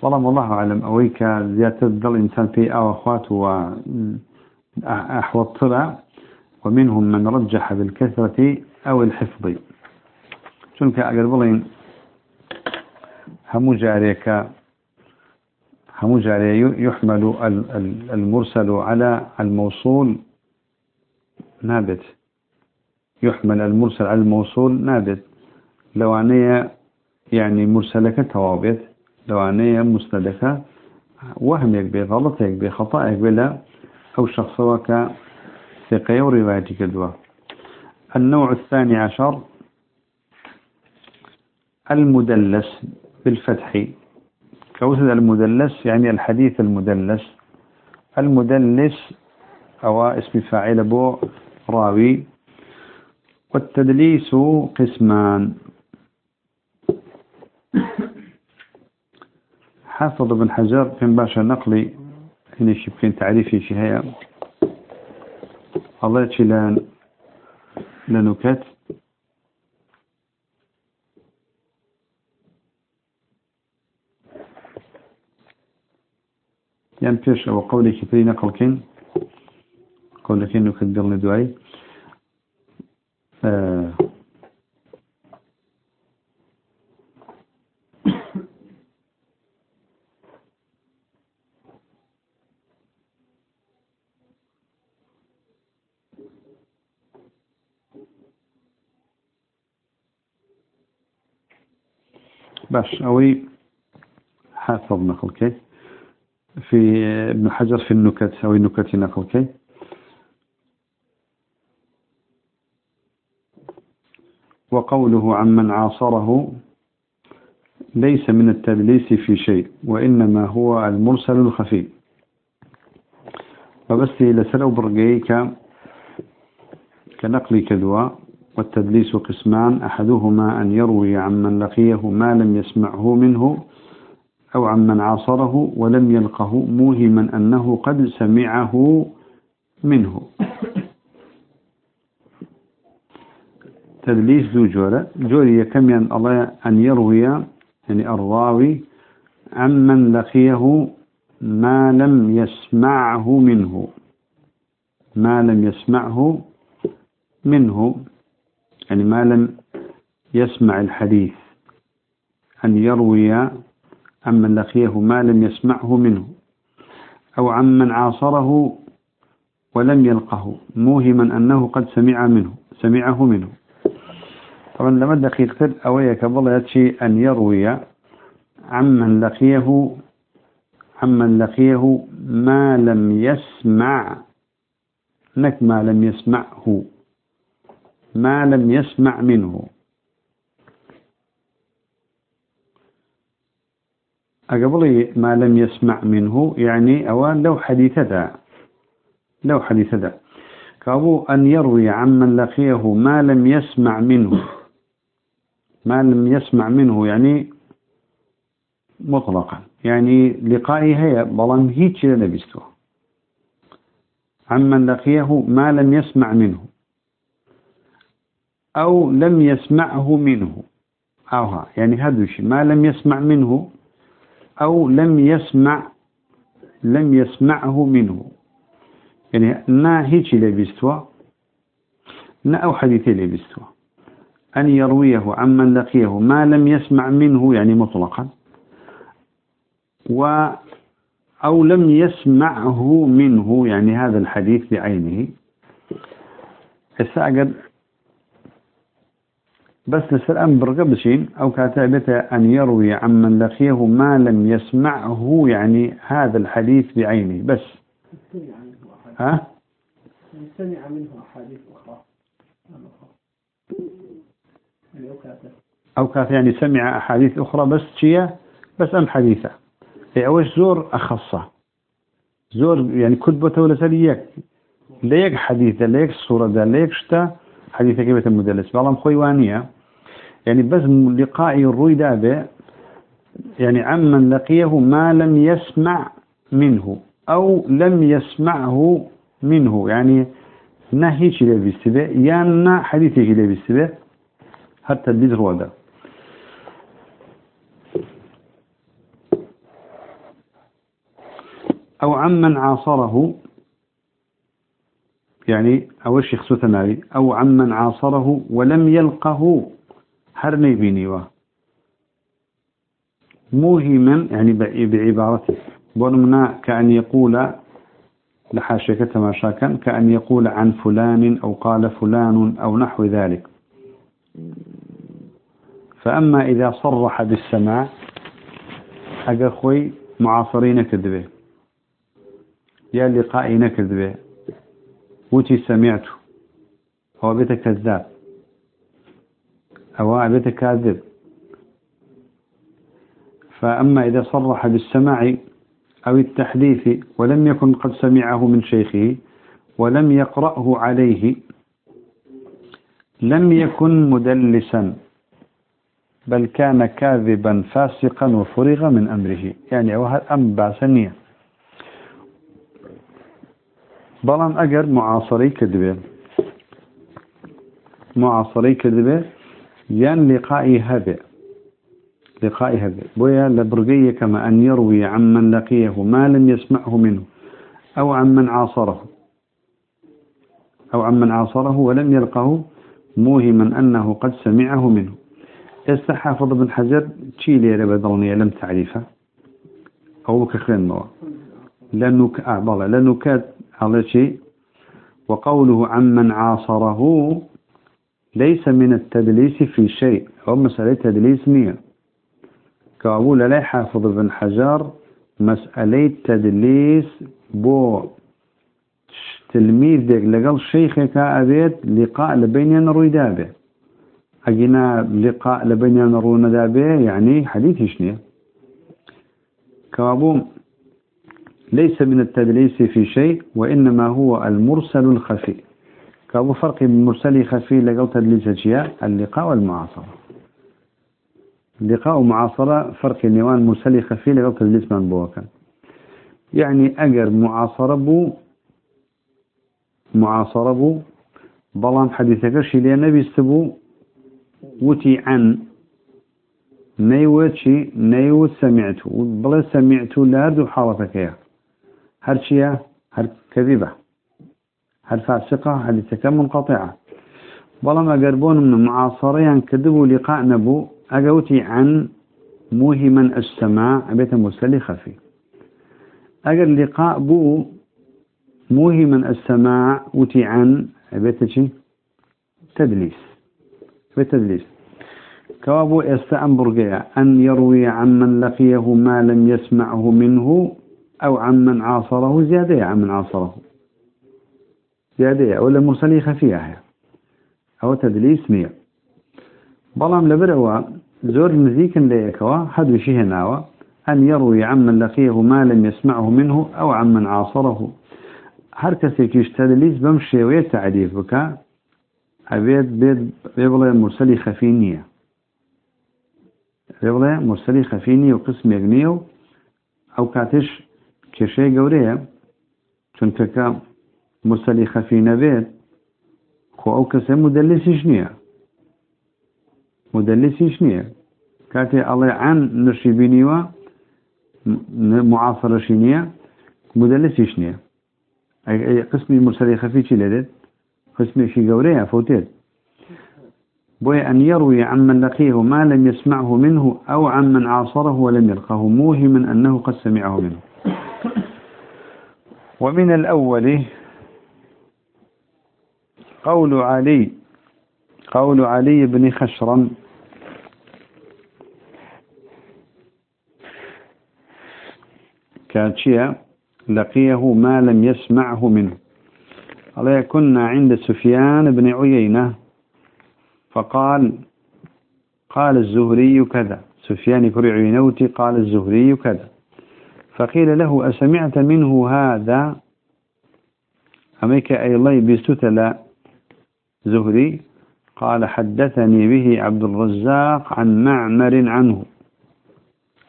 والله والله أعلم أويك زيادة الضل إنسان في وأحوى الطلع ومنهم من رجح بالكثرة أو الحفظ. شنك أقربلين همو جاريك همو جاري يحمل المرسل على الموصول نابت. يحمل المرسل على الموصول نابت. لو عنيا يعني مرسلك توابت لو عنيا مسندك وهمك بغلطك بخطأك بلا أو شخص وك ثقة وروايتك الدواء النوع الثاني عشر المدلس بالفتح. كوسد المدلس؟ يعني الحديث المدلس. المدلس أو اسم فاعل بو راوي والتدليس قسمان. حافظ بن حجر في باشا نقلي هنا شبكين تعريفي شهية الله يتشلان لنكت. يعني فيش أو قولي كثير نقل كين. قولي كين نكدر لدعي آه. باش. أوي حافظ نقل كي. في ابن حجر في النكت أو نقل كي. وقوله عمن عاصره ليس من التدليس في شيء وإنما هو المرسل الخفي. فبس لسلو برقيك كنقل كذوى والتدليس قسمان أحدهما أن يروي عمن لقيه ما لم يسمعه منه أو عمن عاصره ولم يلقه موهما أنه قد سمعه منه. تدليس ذو جورة. جوري كم الله أن يروي يعني الراوي عمن لقيه ما لم يسمعه منه. ما لم يسمعه منه. يعني ما لم يسمع الحديث أن يروي عمن لقيه ما لم يسمعه منه أو عمن عاصره ولم يلقه موهما أنه قد سمع منه سمعه منه. طبعا لما دقيقة أويك بالله يتشي أن يروي عمن لقيه عمن لقيه ما لم يسمع نك ما لم يسمعه. ما لم يسمع منه. أقبل ما لم يسمع منه يعني أوان لو حديث ذا لو حديث ذا كابو أن يروي عمن لقيه ما لم يسمع منه. ما لم يسمع منه يعني مطلقا. يعني لقائي هي بلان هيتش لنبستوه عمن لقيه ما لم يسمع منه. أو لم يسمعه منه. أوها يعني هذا الشيء ما لم يسمع منه أو لم يسمع لم يسمعه منه. يعني نا هيك لبستوا نا أو حديثي لبستوا. أن يرويه عمن لقيه ما لم يسمع منه يعني مطلقا و أو لم يسمعه منه يعني هذا الحديث بعينه الساقد بس الآن برقة بشين أو كاتبته أن يروي عمن لقيه ما لم يسمعه يعني هذا الحديث بعينه. بس. ها؟ سمع منه أحاديث أخرى. أو كاتب. يعني سمع أحاديث أخرى بس شيء بس أم حديثة. إيه، أوش زور أخصه؟ زور يعني كتبته ولا سليك ليك حديثة ليك صورة ليك شتا حديثة كيف المدلس بعضهم خويوانية يعني بس لقائي الروي دابع يعني عمن لقيه ما لم يسمع منه أو لم يسمعه منه. يعني نهي شيء بالسبع يعني حديث شيء بالسبع حتى البدر هذا. أو عمن عاصره يعني أول شيخ سوثناري أو عمن عاصره ولم يلقه. هرني بينيوه موهما يعني بعبارته ونمنا كأن يقول لحاشك تماشاكا كأن يقول عن فلان أو قال فلان أو نحو ذلك. فأما إذا صرح بالسماع أقخوي معاصرين كذبه يا لقائي كذبه وتي سمعته هو بيت كذاب أو بيت كاذب فأما إذا صرح بالسماع أو التحديث ولم يكن قد سمعه من شيخه ولم يقرأه عليه لم يكن مدلسا بل كان كاذبا فاسقا وفرغ من أمره. يعني هذا أم سنية. بلان أجر معاصري كذبه معاصري كذبه ين لقائي هذا. لقاء هذا. بويا لبرقية كما أن يروي عمن لقيه ما لم يسمعه منه أو عمن عاصره. أو عمن عاصره ولم يلقه موهما أنه قد سمعه منه. استحافظ بن حجر؟ تشيلي لبدلني لم تعرفه. أو كخرين موا لأنه أعبالة لأنه كاد على شيء. وقوله عمن عاصره ليس من التدليس في شيء. أو مسألة تدليس نية. كابول لا حافظ بن حجر مسألة تدليس بو. تلميذ ديك شيخك أبيت لقاء لبين نروي دابه. أجينا لقاء لبين نروي دابه يعني حديث شنية كأبو ليس من التدليس في شيء وإنما هو المرسل الخفي. كابو فرق المرسل خفي لقل تدليس الشيء اللقاء والمعاصرة. لقاء معاصرة فرق النيوان مرسل خفي لقل تدليس من بوكا. يعني أجر معاصرة بو معاصرة بو بلان حديثك شيء نبي استبو وتي عن نيوت شي نيوت سمعت بلا سمعت لا حالتك يا. هل شيء هل كذبة هل فاسقة؟ هل تكون منقطعة. بلا ما قربون من معاصرين كذبوا لقاء نبو أقوتي عن موهما السماع بيت مسلي خفي. أقل لقاء بو موهما السماع وتي عن بيت شي تدليس. بيت تدليس. كوابو استعن برقيا أن يروي عن من لقيه ما لم يسمعه منه أو عن من عاصره زيادة عن من زیادەیە. ئەو لە مرسلی خەفیە هەیە. ئەوە تەدلیس نییە. بەڵام لەبرەوە زۆر نزیکن لە یەکەوە حەدوشی هێناوە. ئەن یڕوی عمن لەقیه ما لم يسمعه منه ئەو عمن عاصره. هەر کەسێکیش تەدلیس بەم شێوەیە تعریف بکە ئەوێت بێت بێ بڵێ مرسلی خەفی نییە. پێ بڵێ مرسلی خەفی نیە و قسمێک نییە و ئەو کاتش کێشەیە گەورەیە چونکەکە مرسلی خەفی نەبێت خۆ ئەو کەسە مدلسیش نییە مدلسیش نییە کاتێ ئەڵێ عن نشی بینیوە معاصرەشی نییە مدلسیش نییە قسمی مرسلی خەفی چی لێدێت قسمێکی گەورەیە فوتێت بوي أن يروي عن من لقيه ما لم يسمعه منه أو عن من عاصره ولم يلقه موهما أنه قد سمعه منه. ومن الأول قول علي قول علي بن خشرم. كاتشيا لقيه ما لم يسمعه منه. قال كنا عند سفيان بن عيينة. فقال قال الزهري كذا. سفيان كري عينوتي قال الزهري كذا. فقيل له أسمعت منه هذا؟ أميك الله بستتل زهري قال حدثني به عبد الرزاق عن معمر عنه.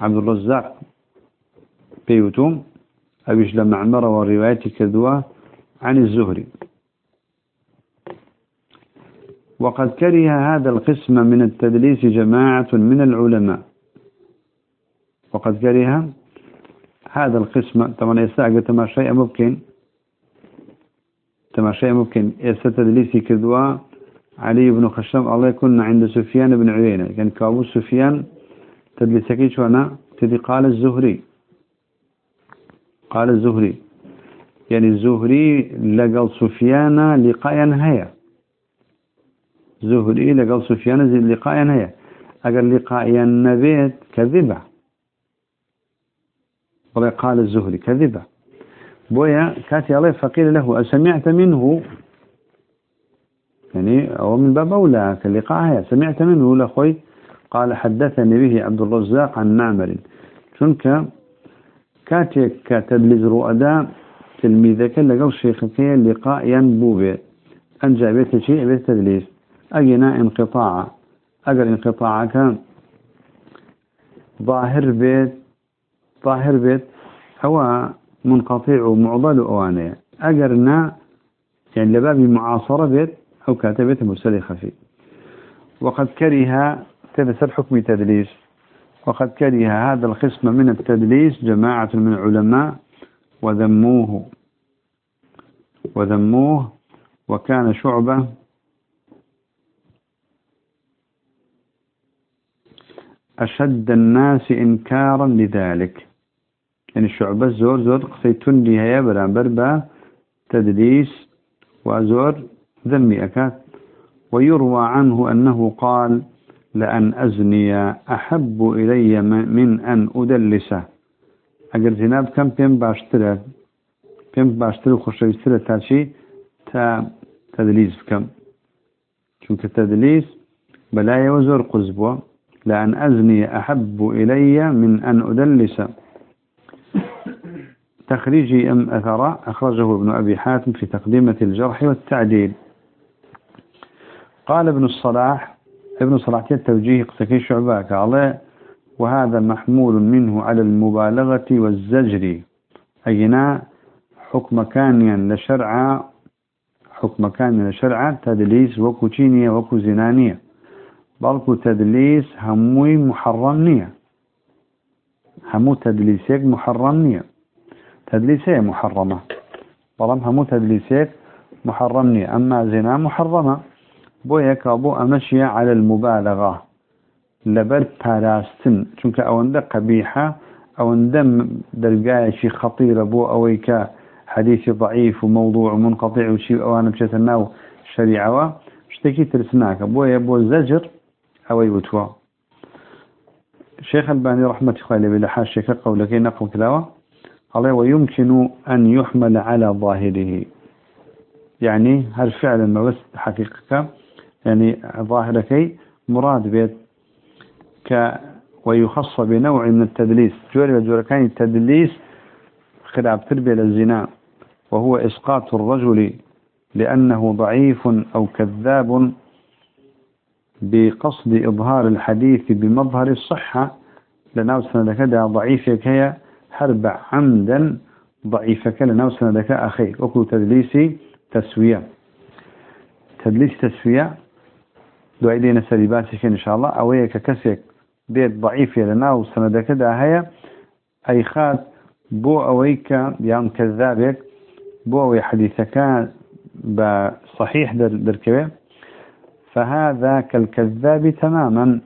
عبد الرزاق بيوتوم أبيش لمعمر وروايتي كذوة عن الزهري. وقد كره هذا القسم من التدليس جماعة من العلماء. وقد كره هذا القسم طبعا يستعق تماشي ممكن. تماشي ممكن يستدليسي كذوا علي بن خشم الله يكون عند سفيان بن عيينة كان كابو سفيان تدليسكي شوانا تدي قال الزهري قال الزهري يعني الزهري لقل سفيان لقاء هيا زهري لقل سفيان لقاء هيا أقل لقاء النبيت كذبة قال الزهري كذبة بويا كاتي الله فقيل له. أسمعت منه؟ يعني أو من باب أولى كاللقاء سمعت منه لأخوي قال حدثني به عبد الرزاق عن معمر. شنك؟ كاتيك كتدليز رؤدا تلميذك لقل شيخك اللقاء ينبو به أنجا بيت شيء بيت تدليس. أجنا انقطاع. أجر انقطاعك. ظاهر بيت ظاهر بيت. هو منقطع ومعضل أوانية أجرنا يعني لباب معاصرة بيت أو كاتبت مرسل خفي. وقد كره تنسى حكم تدليس. وقد كره هذا القسم من التدليس جماعة من العلماء وذموه. وذموه وكان شعبة أشد الناس إنكارا لذلك. يعني الشعبة زور زور قصيتون لها برابر با تدليس وزور ذمي أكاد ويروى عنه أنه قال لأن أزني أحب إلي من أن أدلسه أجر زناب كم بيم باشترى بيم باشترى وخشويسترى تاشي تا تدليس كم چونك التدليس بلايا وزور قزبوة. لأن أزني أحب إلي من أن أدلس. تخريجي أم أثر أخرجه ابن أبي حاتم في تقديمة الجرح والتعديل. قال ابن الصلاح ابن الصلاح التوجيه قسكي شعباك عليه وهذا محمول منه على المبالغة والزجر. أينا حكم كانيا لشرع حكم كانيا لشرع تدليس وكوتينية وكو زنانية. بلكو تدليس هموي محرمنية همو تدليسيك محرمنية تدليسية محرمة. بلام همو تدليسيك محرمنية أما زنا محرمة. بو يكابو أمشي على المبالغة. لبر باراستن چونك أوندا قبيحة أوندا درقايشي خطيرة بو أويك. حديث ضعيف وموضوع منقطع وشي أوانا بشيت الناو شريعة اشتكي ترسناك. بو يبو زجر أو يوتوا شيخ الباني رحمة الله بلا حاشك قولك نقل كلاوة قال ويمكن أن يحمل على ظاهره. يعني هل فعلا ما بس حقيقة؟ يعني ظاهركي مراد بيت ك ويخص بنوع من التدليس. جوري وجوركان التدليس خلاف تربية للزنا وهو إسقاط الرجل لأنه ضعيف أو كذاب بقصد إظهار الحديث بمظهر الصحة. لناو سندك دا ضعيفك هي حرب عمدا ضعيفك لناو سندك أخي وكو تدليسي تسوية. تدليس تسوية. دو عيدين سريباتك إن شاء الله. أوية ككسك بيت ضعيفة لنا وسندك دا هي أي خات بو أويك يعني كذابك. بو أوي حديثك بصحيح در دركبه فهذا كالكذاب تماما.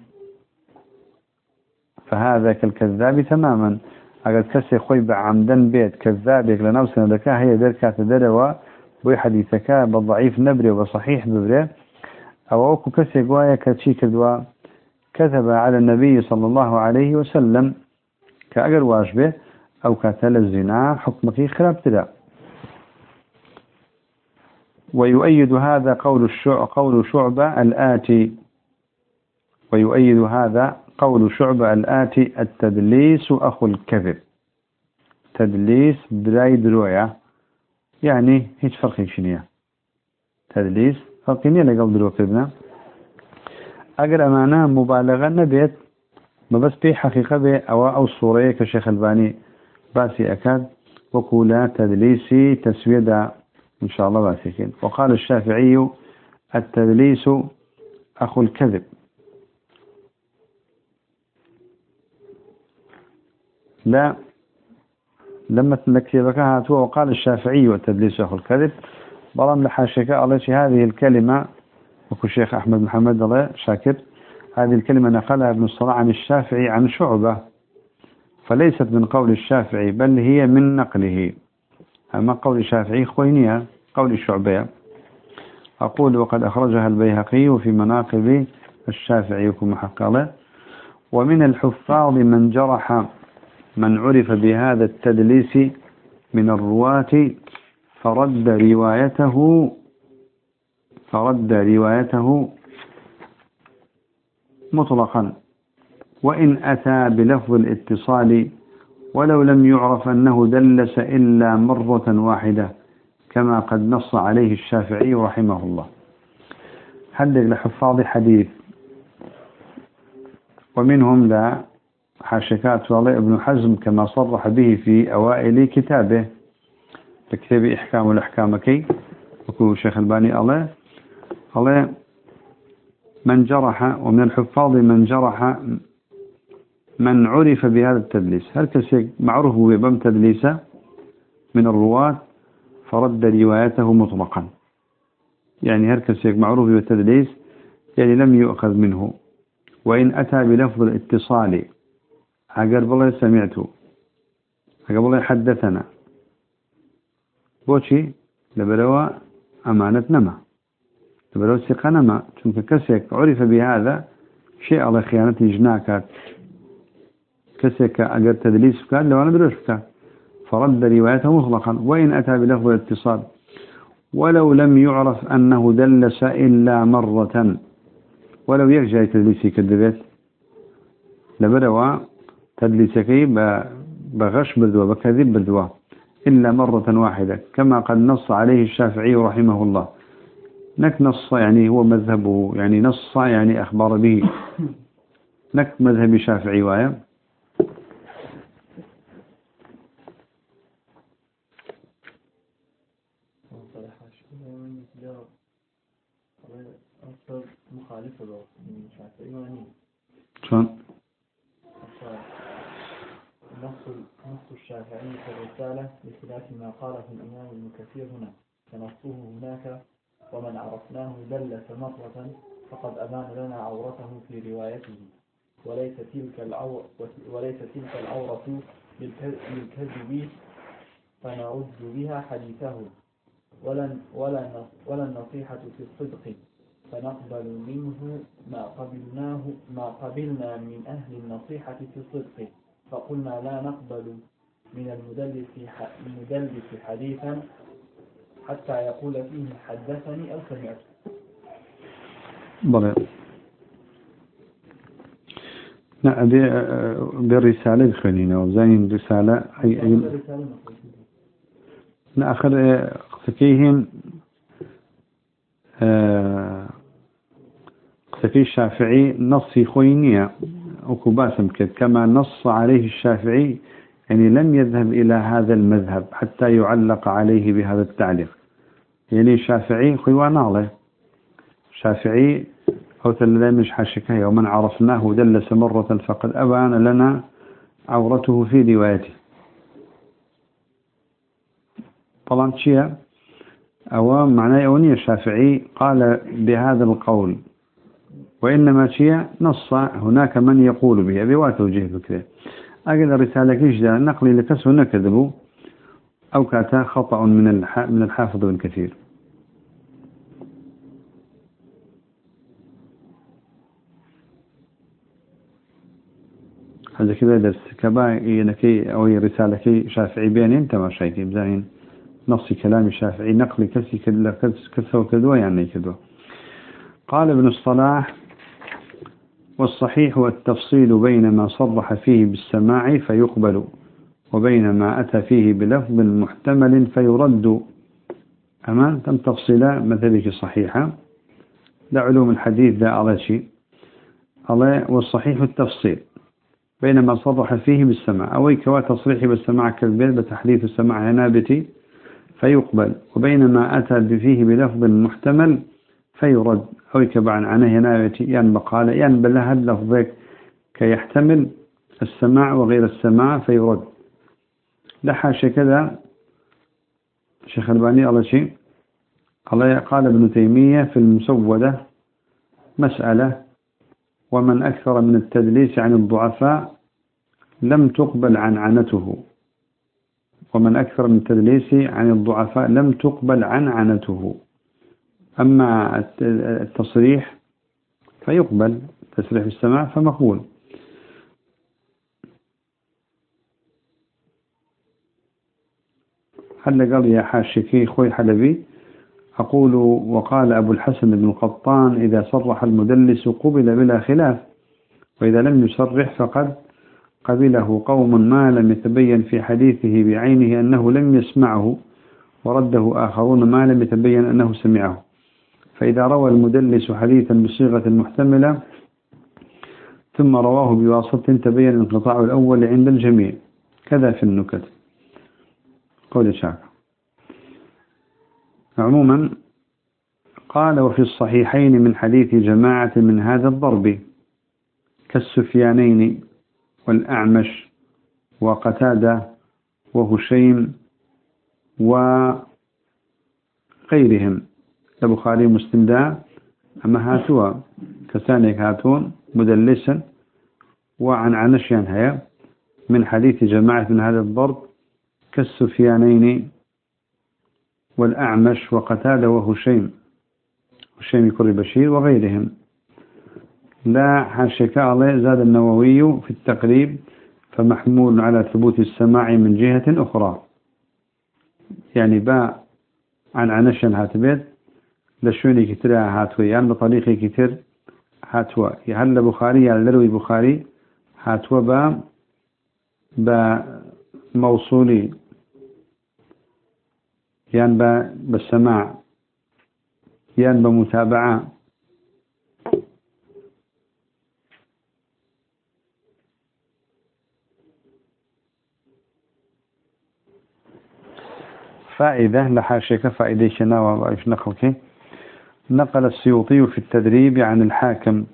فهذا كالكذاب تماما. أقل كسي خوي بعمدن بيت كذابك لناو سندك هي دركات دروا بو حديثك بالضعيف نبري وبصحيح نبري أو أوكو كسي قوايا كتشي كدوا كذب على النبي صلى الله عليه وسلم كأجر واجبه أو كتل الزنا حكمك خلاف تلا ويؤيد هذا قول الشع قول شعبة الآتي ويؤيد هذا قول شعبة الآتي التدليس أخو الكذب. تدليس بلاي دروية يعني هيش فرق شنية. تدليس فرقينية لقل درو كذبنا. أجر أمانة مبالغة نبيت. ما بس بي حقيقة بي أو أو صورة كشيخ الباني باسي أكاد. وكولا تدليسي تسويدا إن شاء الله باسكين وقال الشافعي التدليس أخو الكذب. لا. لما تنكتبك هاتوا وقال الشافعي والتدليس أخو الكذب. برام لحاشك الله هذه الكلمة وكو الشيخ أحمد محمد الله شاكر. هذه الكلمة نقلها ابن الصلاة عن الشافعي عن شعبة فليست من قول الشافعي بل هي من نقله. أما قول الشافعي خوينية قول الشعبية أقول وقد أخرجها البيهقي في مناقب الشافعي كما حقله ومن الحفاظ من جرح من عرف بهذا التدليس من الرواة فرد روايته فرد روايته مطلقا. وإن أتى بلفظ الاتصال ولو لم يعرف أنه دلس إلا مرة واحدة كما قد نص عليه الشافعي رحمه الله. حدق لحفاظ حديث؟ ومنهم لا. حاشكات والله ابن حزم كما صرح به في أوائل كتابه. كتاب إحكام الأحكام كي؟ وكو شيخ الباني الله. الله من جرح ومن الحفاظ من جرح من عرف بهذا التدليس. هل كسيك معروف ببم تدليسه؟ من الرواة فرد روايته مطلقا. يعني هل كسيك معروف بالتدليس يعني لم يؤخذ منه. وإن أتى بلفظ الاتصال أقرب الله سمعته. أقرب الله حدثنا. بوشي لبلوا أمانة نما. لبلوا ثقة نما. چونك كسيك عرف بهذا شيء على خيانة جناكات. كسيك أقر تدليس فكان لو أنا دروش فكان فرد روايته مطلقا. وإن أتى بلفظ الاتصال. ولو لم يعرف أنه دلس إلا مرة. ولو يرجع تدليسي كذبت لبدوا تدليسكي بغش بردوا بكذب بردوا إلا مرة واحدة كما قد نص عليه الشافعي رحمه الله. نك نص يعني هو مذهبه يعني نص يعني أخبر به. نك مذهب الشافعي وايا شلون؟ نص نص الشافعي في الرسالة بخلاف ما قاله الإمام ابن كثير هنا. فنصه هناك. ومن عرفناه دلس مرة فقد أبان لنا عورته في روايته. وليس تلك العورة وليس تلك العورة للكذب فنرد بها حديثه. ولا ولا ولا النصيحة في الصدق. فنقبل منه ما قبلناه ما قبلنا من أهل النصيحة في الصدق. فقلنا لا نقبل من المدلس المدلس حديثا حتى يقول فيه حدثني أو سمعت بلى لا بالرسالة الخلينة وزين رسالة أي أي. لا آخر قسكيهم قسكي الشافعي نصي خوينية. وكباسم كما نص عليه الشافعي يعني لم يذهب إلى هذا المذهب حتى يعلق عليه بهذا التعليق. يعني الشافعي خوان عليه. شافعي أو تلذي مش حاشكه ومن عرفناه دلس مرة فقد أبان لنا عورته في روايته. طبعا شيء أو معناه أوني الشافعي قال بهذا القول وإنما شيء نص هناك من يقول به. أبي توجيه فكره أجل الرسالة كيشدا نقلي لكسه نكذبوا أو كاتا خطأ من من الحافظ بن كثير. هذا كذا درس كبا ينكي أو رسالة كي شافعي بين إنت ما شايفين بزاين نص كلام الشافعي نقل كسي كذا كسو وكذا يعني كذا. قال ابن الصلاح والصحيح التفصيل بين ما صرح فيه بالسماع فيقبل وبين ما أتى فيه بلفظ محتمل فيرد. أما تم تفصيل مثلك صحيحة لا علوم الحديث ذا على شيء. والصحيح التفصيل بينما صرح فيه بالسماع. أو كوا تصريح بالسماع كالبيت بتحديث السماع هنابتي فيقبل. وبينما أتى فيه بلفظ محتمل فيرد. أو كبعن عنه هنابتي يعني بقال يعني بلها لفظك كيحتمل السماع وغير السماع فيرد. لحاش كذا. شيخ الباني الله شيء قال ابن تيمية في المسودة مسألة ومن أكثر من التدليس عن الضعفاء لم تقبل عن عنته. ومن أكثر من التدليس عن الضعفاء لم تقبل عن عنته. أما التصريح فيقبل تسريح السماع فمقبول. هل قال يا حاشكي خوي حلبي أقول وقال أبو الحسن بن القطان إذا صرح المدلس قبل بلا خلاف وإذا لم يصرح فقد قبله قوم ما لم يتبين في حديثه بعينه أنه لم يسمعه ورده آخرون ما لم يتبين أنه سمعه. فإذا روى المدلس حديثا بصيغة محتملة ثم رواه بواسطة تبين الانقطاع الأول عند الجميع. كذا في النكت. قول الشافعي عموما قال وفي الصحيحين من حديث جماعة من هذا الضرب كالسفيانين والأعمش وقتادة وهشيم وغيرهم. البخاري مسلم دا. أما هاتوا كسانيك هاتون مدلسا وعن عنشيان هيا من حديث جماعة من هذا الضرب كالسفيانين والأعمش وقتادة وهشيم هشيم كري بشير وغيرهم. لا حاشك الله زاد النووي في التقريب فمحمول على ثبوت السماع من جهة أخرى. يعني باء عن عنشن هاتبيت لشوني كتير هاتوي. يعني بطريقي كتير هاتوا. هل بخاري يعني لروي بخاري هاتوا با بموصولي يان بالسماع. يان بمتابعة. فائدة لحاشيك فائدة شناوة وإيش نقلك نقل السيوطي في التدريب عن الحاكم.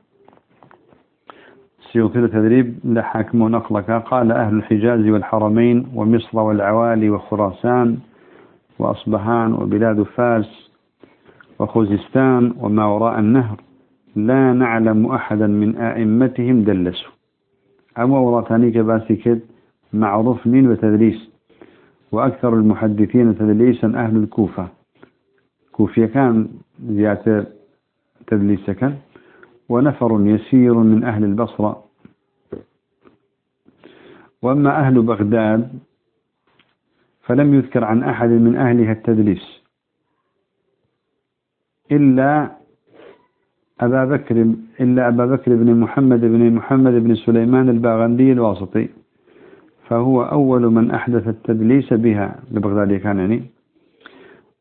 السيوطي التدريب لحاكم ونقلك قال أهل الحجاز والحرمين ومصر والعوالي وخراسان وأصبهان وبلاد فارس وخوزستان وما وراء النهر لا نعلم أحدا من أئمتهم دلسوا. أما وراتاني كباسكت معروف من وتدليس وأكثر المحدثين تدليسا أهل الكوفة. كوفيا كان زيادة تدليس كان ونفر يسير من أهل البصرة. وأما أهل بغداد فلم يذكر عن أحد من أهلها التدليس إلا أبا بكر إلا أبا بكر بن محمد بن محمد بن سليمان الباغندي الواسطي فهو أول من أحدث التدليس بها ببغداد كان يعني.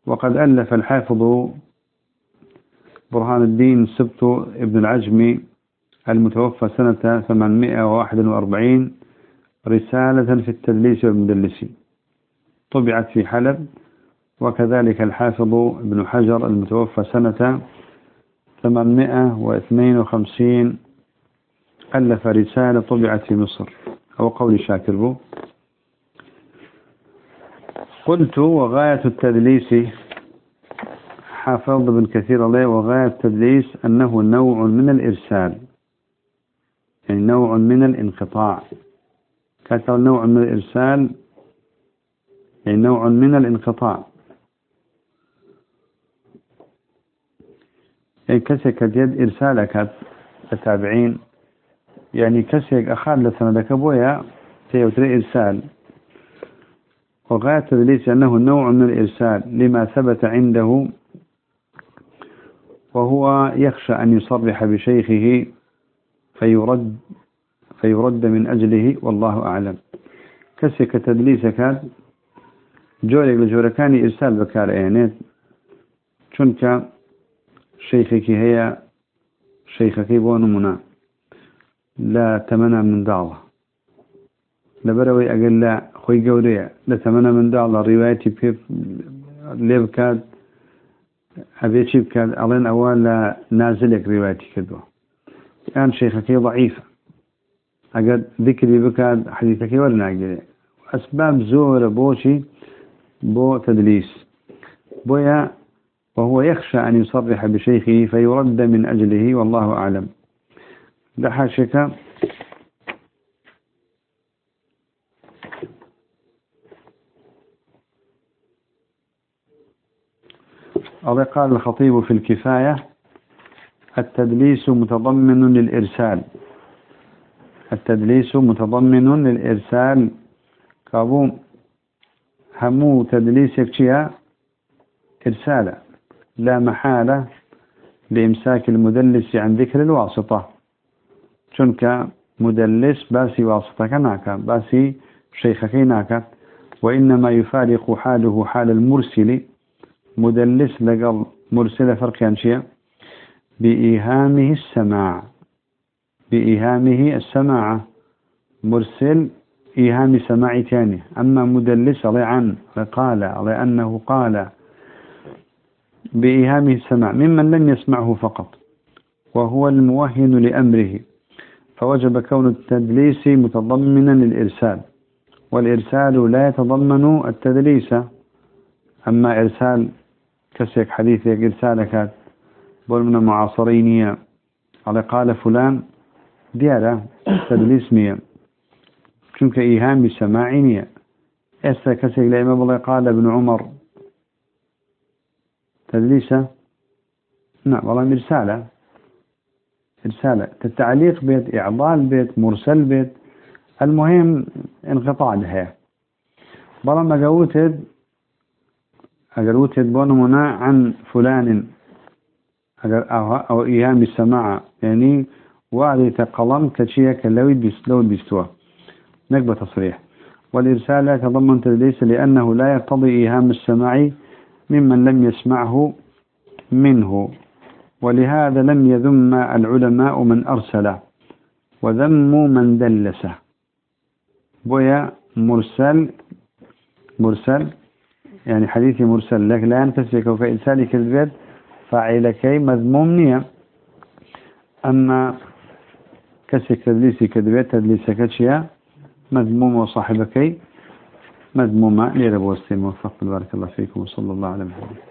وقد ألف الحافظ برهان الدين سبط ابن العجمي المتوفى سنة 841 رسالة في التدليس والمدلسين. طبعت في حلب وكذلك الحافظ ابن حجر المتوفى سنة 852 ألف رسالة طبعت في مصر. أو قول شاكر قلت وغاية التدليس حافظ بن كثير الله وغاية التدليس أنه نوع من الإرسال يعني نوع من الانقطاع. كثر نوع من الإرسال يعني نوع من الانقطاع. يعني كسك اليد إرسالك التابعين يعني كسك أخاد لسندك بويا سيوتري إرسال وغاية تدليس أنه نوع من الإرسال لما ثبت عنده وهو يخشى أن يصرح بشيخه فيرد فيرد من أجله والله أعلم. كسك تدليس كان جۆرێک لە جۆرەکانی ئرسال بەکارئێنێت چونکە شەیخێکی هەیە شەیخەکەی بۆ نمونە لە تەمەە منداڵە لبروي أقل لا خوي قوريا لتمنى من دعال روايتي بيب ليبكاد أبي شيء كان ألين أول نازلك روايتي كدوه كان شيخك ضعيف. أقد ذكري بكاد حديثك ولا ناقل أسباب زور بوشي بو تدليس. بويا وهو يخشى أن يصرح بشيخه فيرد من أجله والله أعلم. لحاشك قال الخطيب في الكفاية التدليس متضمن للإرسال. التدليس متضمن للإرسال. كابوم همو تدليس يكشيها إرسالا لا محالة لإمساك المدلس عن ذكر الواسطة. شنك مدلس باسي واسطة كناك باسي شيخك ناك وإنما يفارق حاله حال المرسل. مدلس لقل مرسل فرق شيء؟ بإيهامه السماع. بإيهامه السماع. مرسل إيهام سماع ثاني أما مدلس علي عن قال على أنه قال. بإيهامه السماع. ممن لم يسمعه فقط. وهو الموهن لأمره. فوجب كون التدليس متضمنا للإرسال. والإرسال لا يتضمن التدليس. أما إرسال كسيك حديثك إرسالك بول من المعاصرين على قال فلان ديارة تدليس مية چونك إيهام سماعينية أسا كسيك لإما بلا قال ابن عمر تدليسة؟ نعم والله مرسالة رسالة. التعليق بيت إعضال بيت مرسل بيت. المهم انقطاع لها بلا ما قوتد أقروتد بونمنا عن فلان. أو إيهام السماع. يعني وعدي تقلم كشيء كلوي بس لو بيستوى. نقبة تصريح. والإرسال لا يتضمن تدليس لأنه لا يقتضي إيهام السماع ممن لم يسمعه منه. ولهذا لم يذم العلماء من أرسل. وذموا من دلسه بويا مرسل مرسل يعني حديث مرسل لك لا ينتسك فإنسان كذبت فاعلكي مذموم نية. أما كسي تدليسي كذبت تدليسك كشيا مذموم وصاحبكي مذمومة ليربوستي موفق بارك الله فيكم وصلى الله على محمد.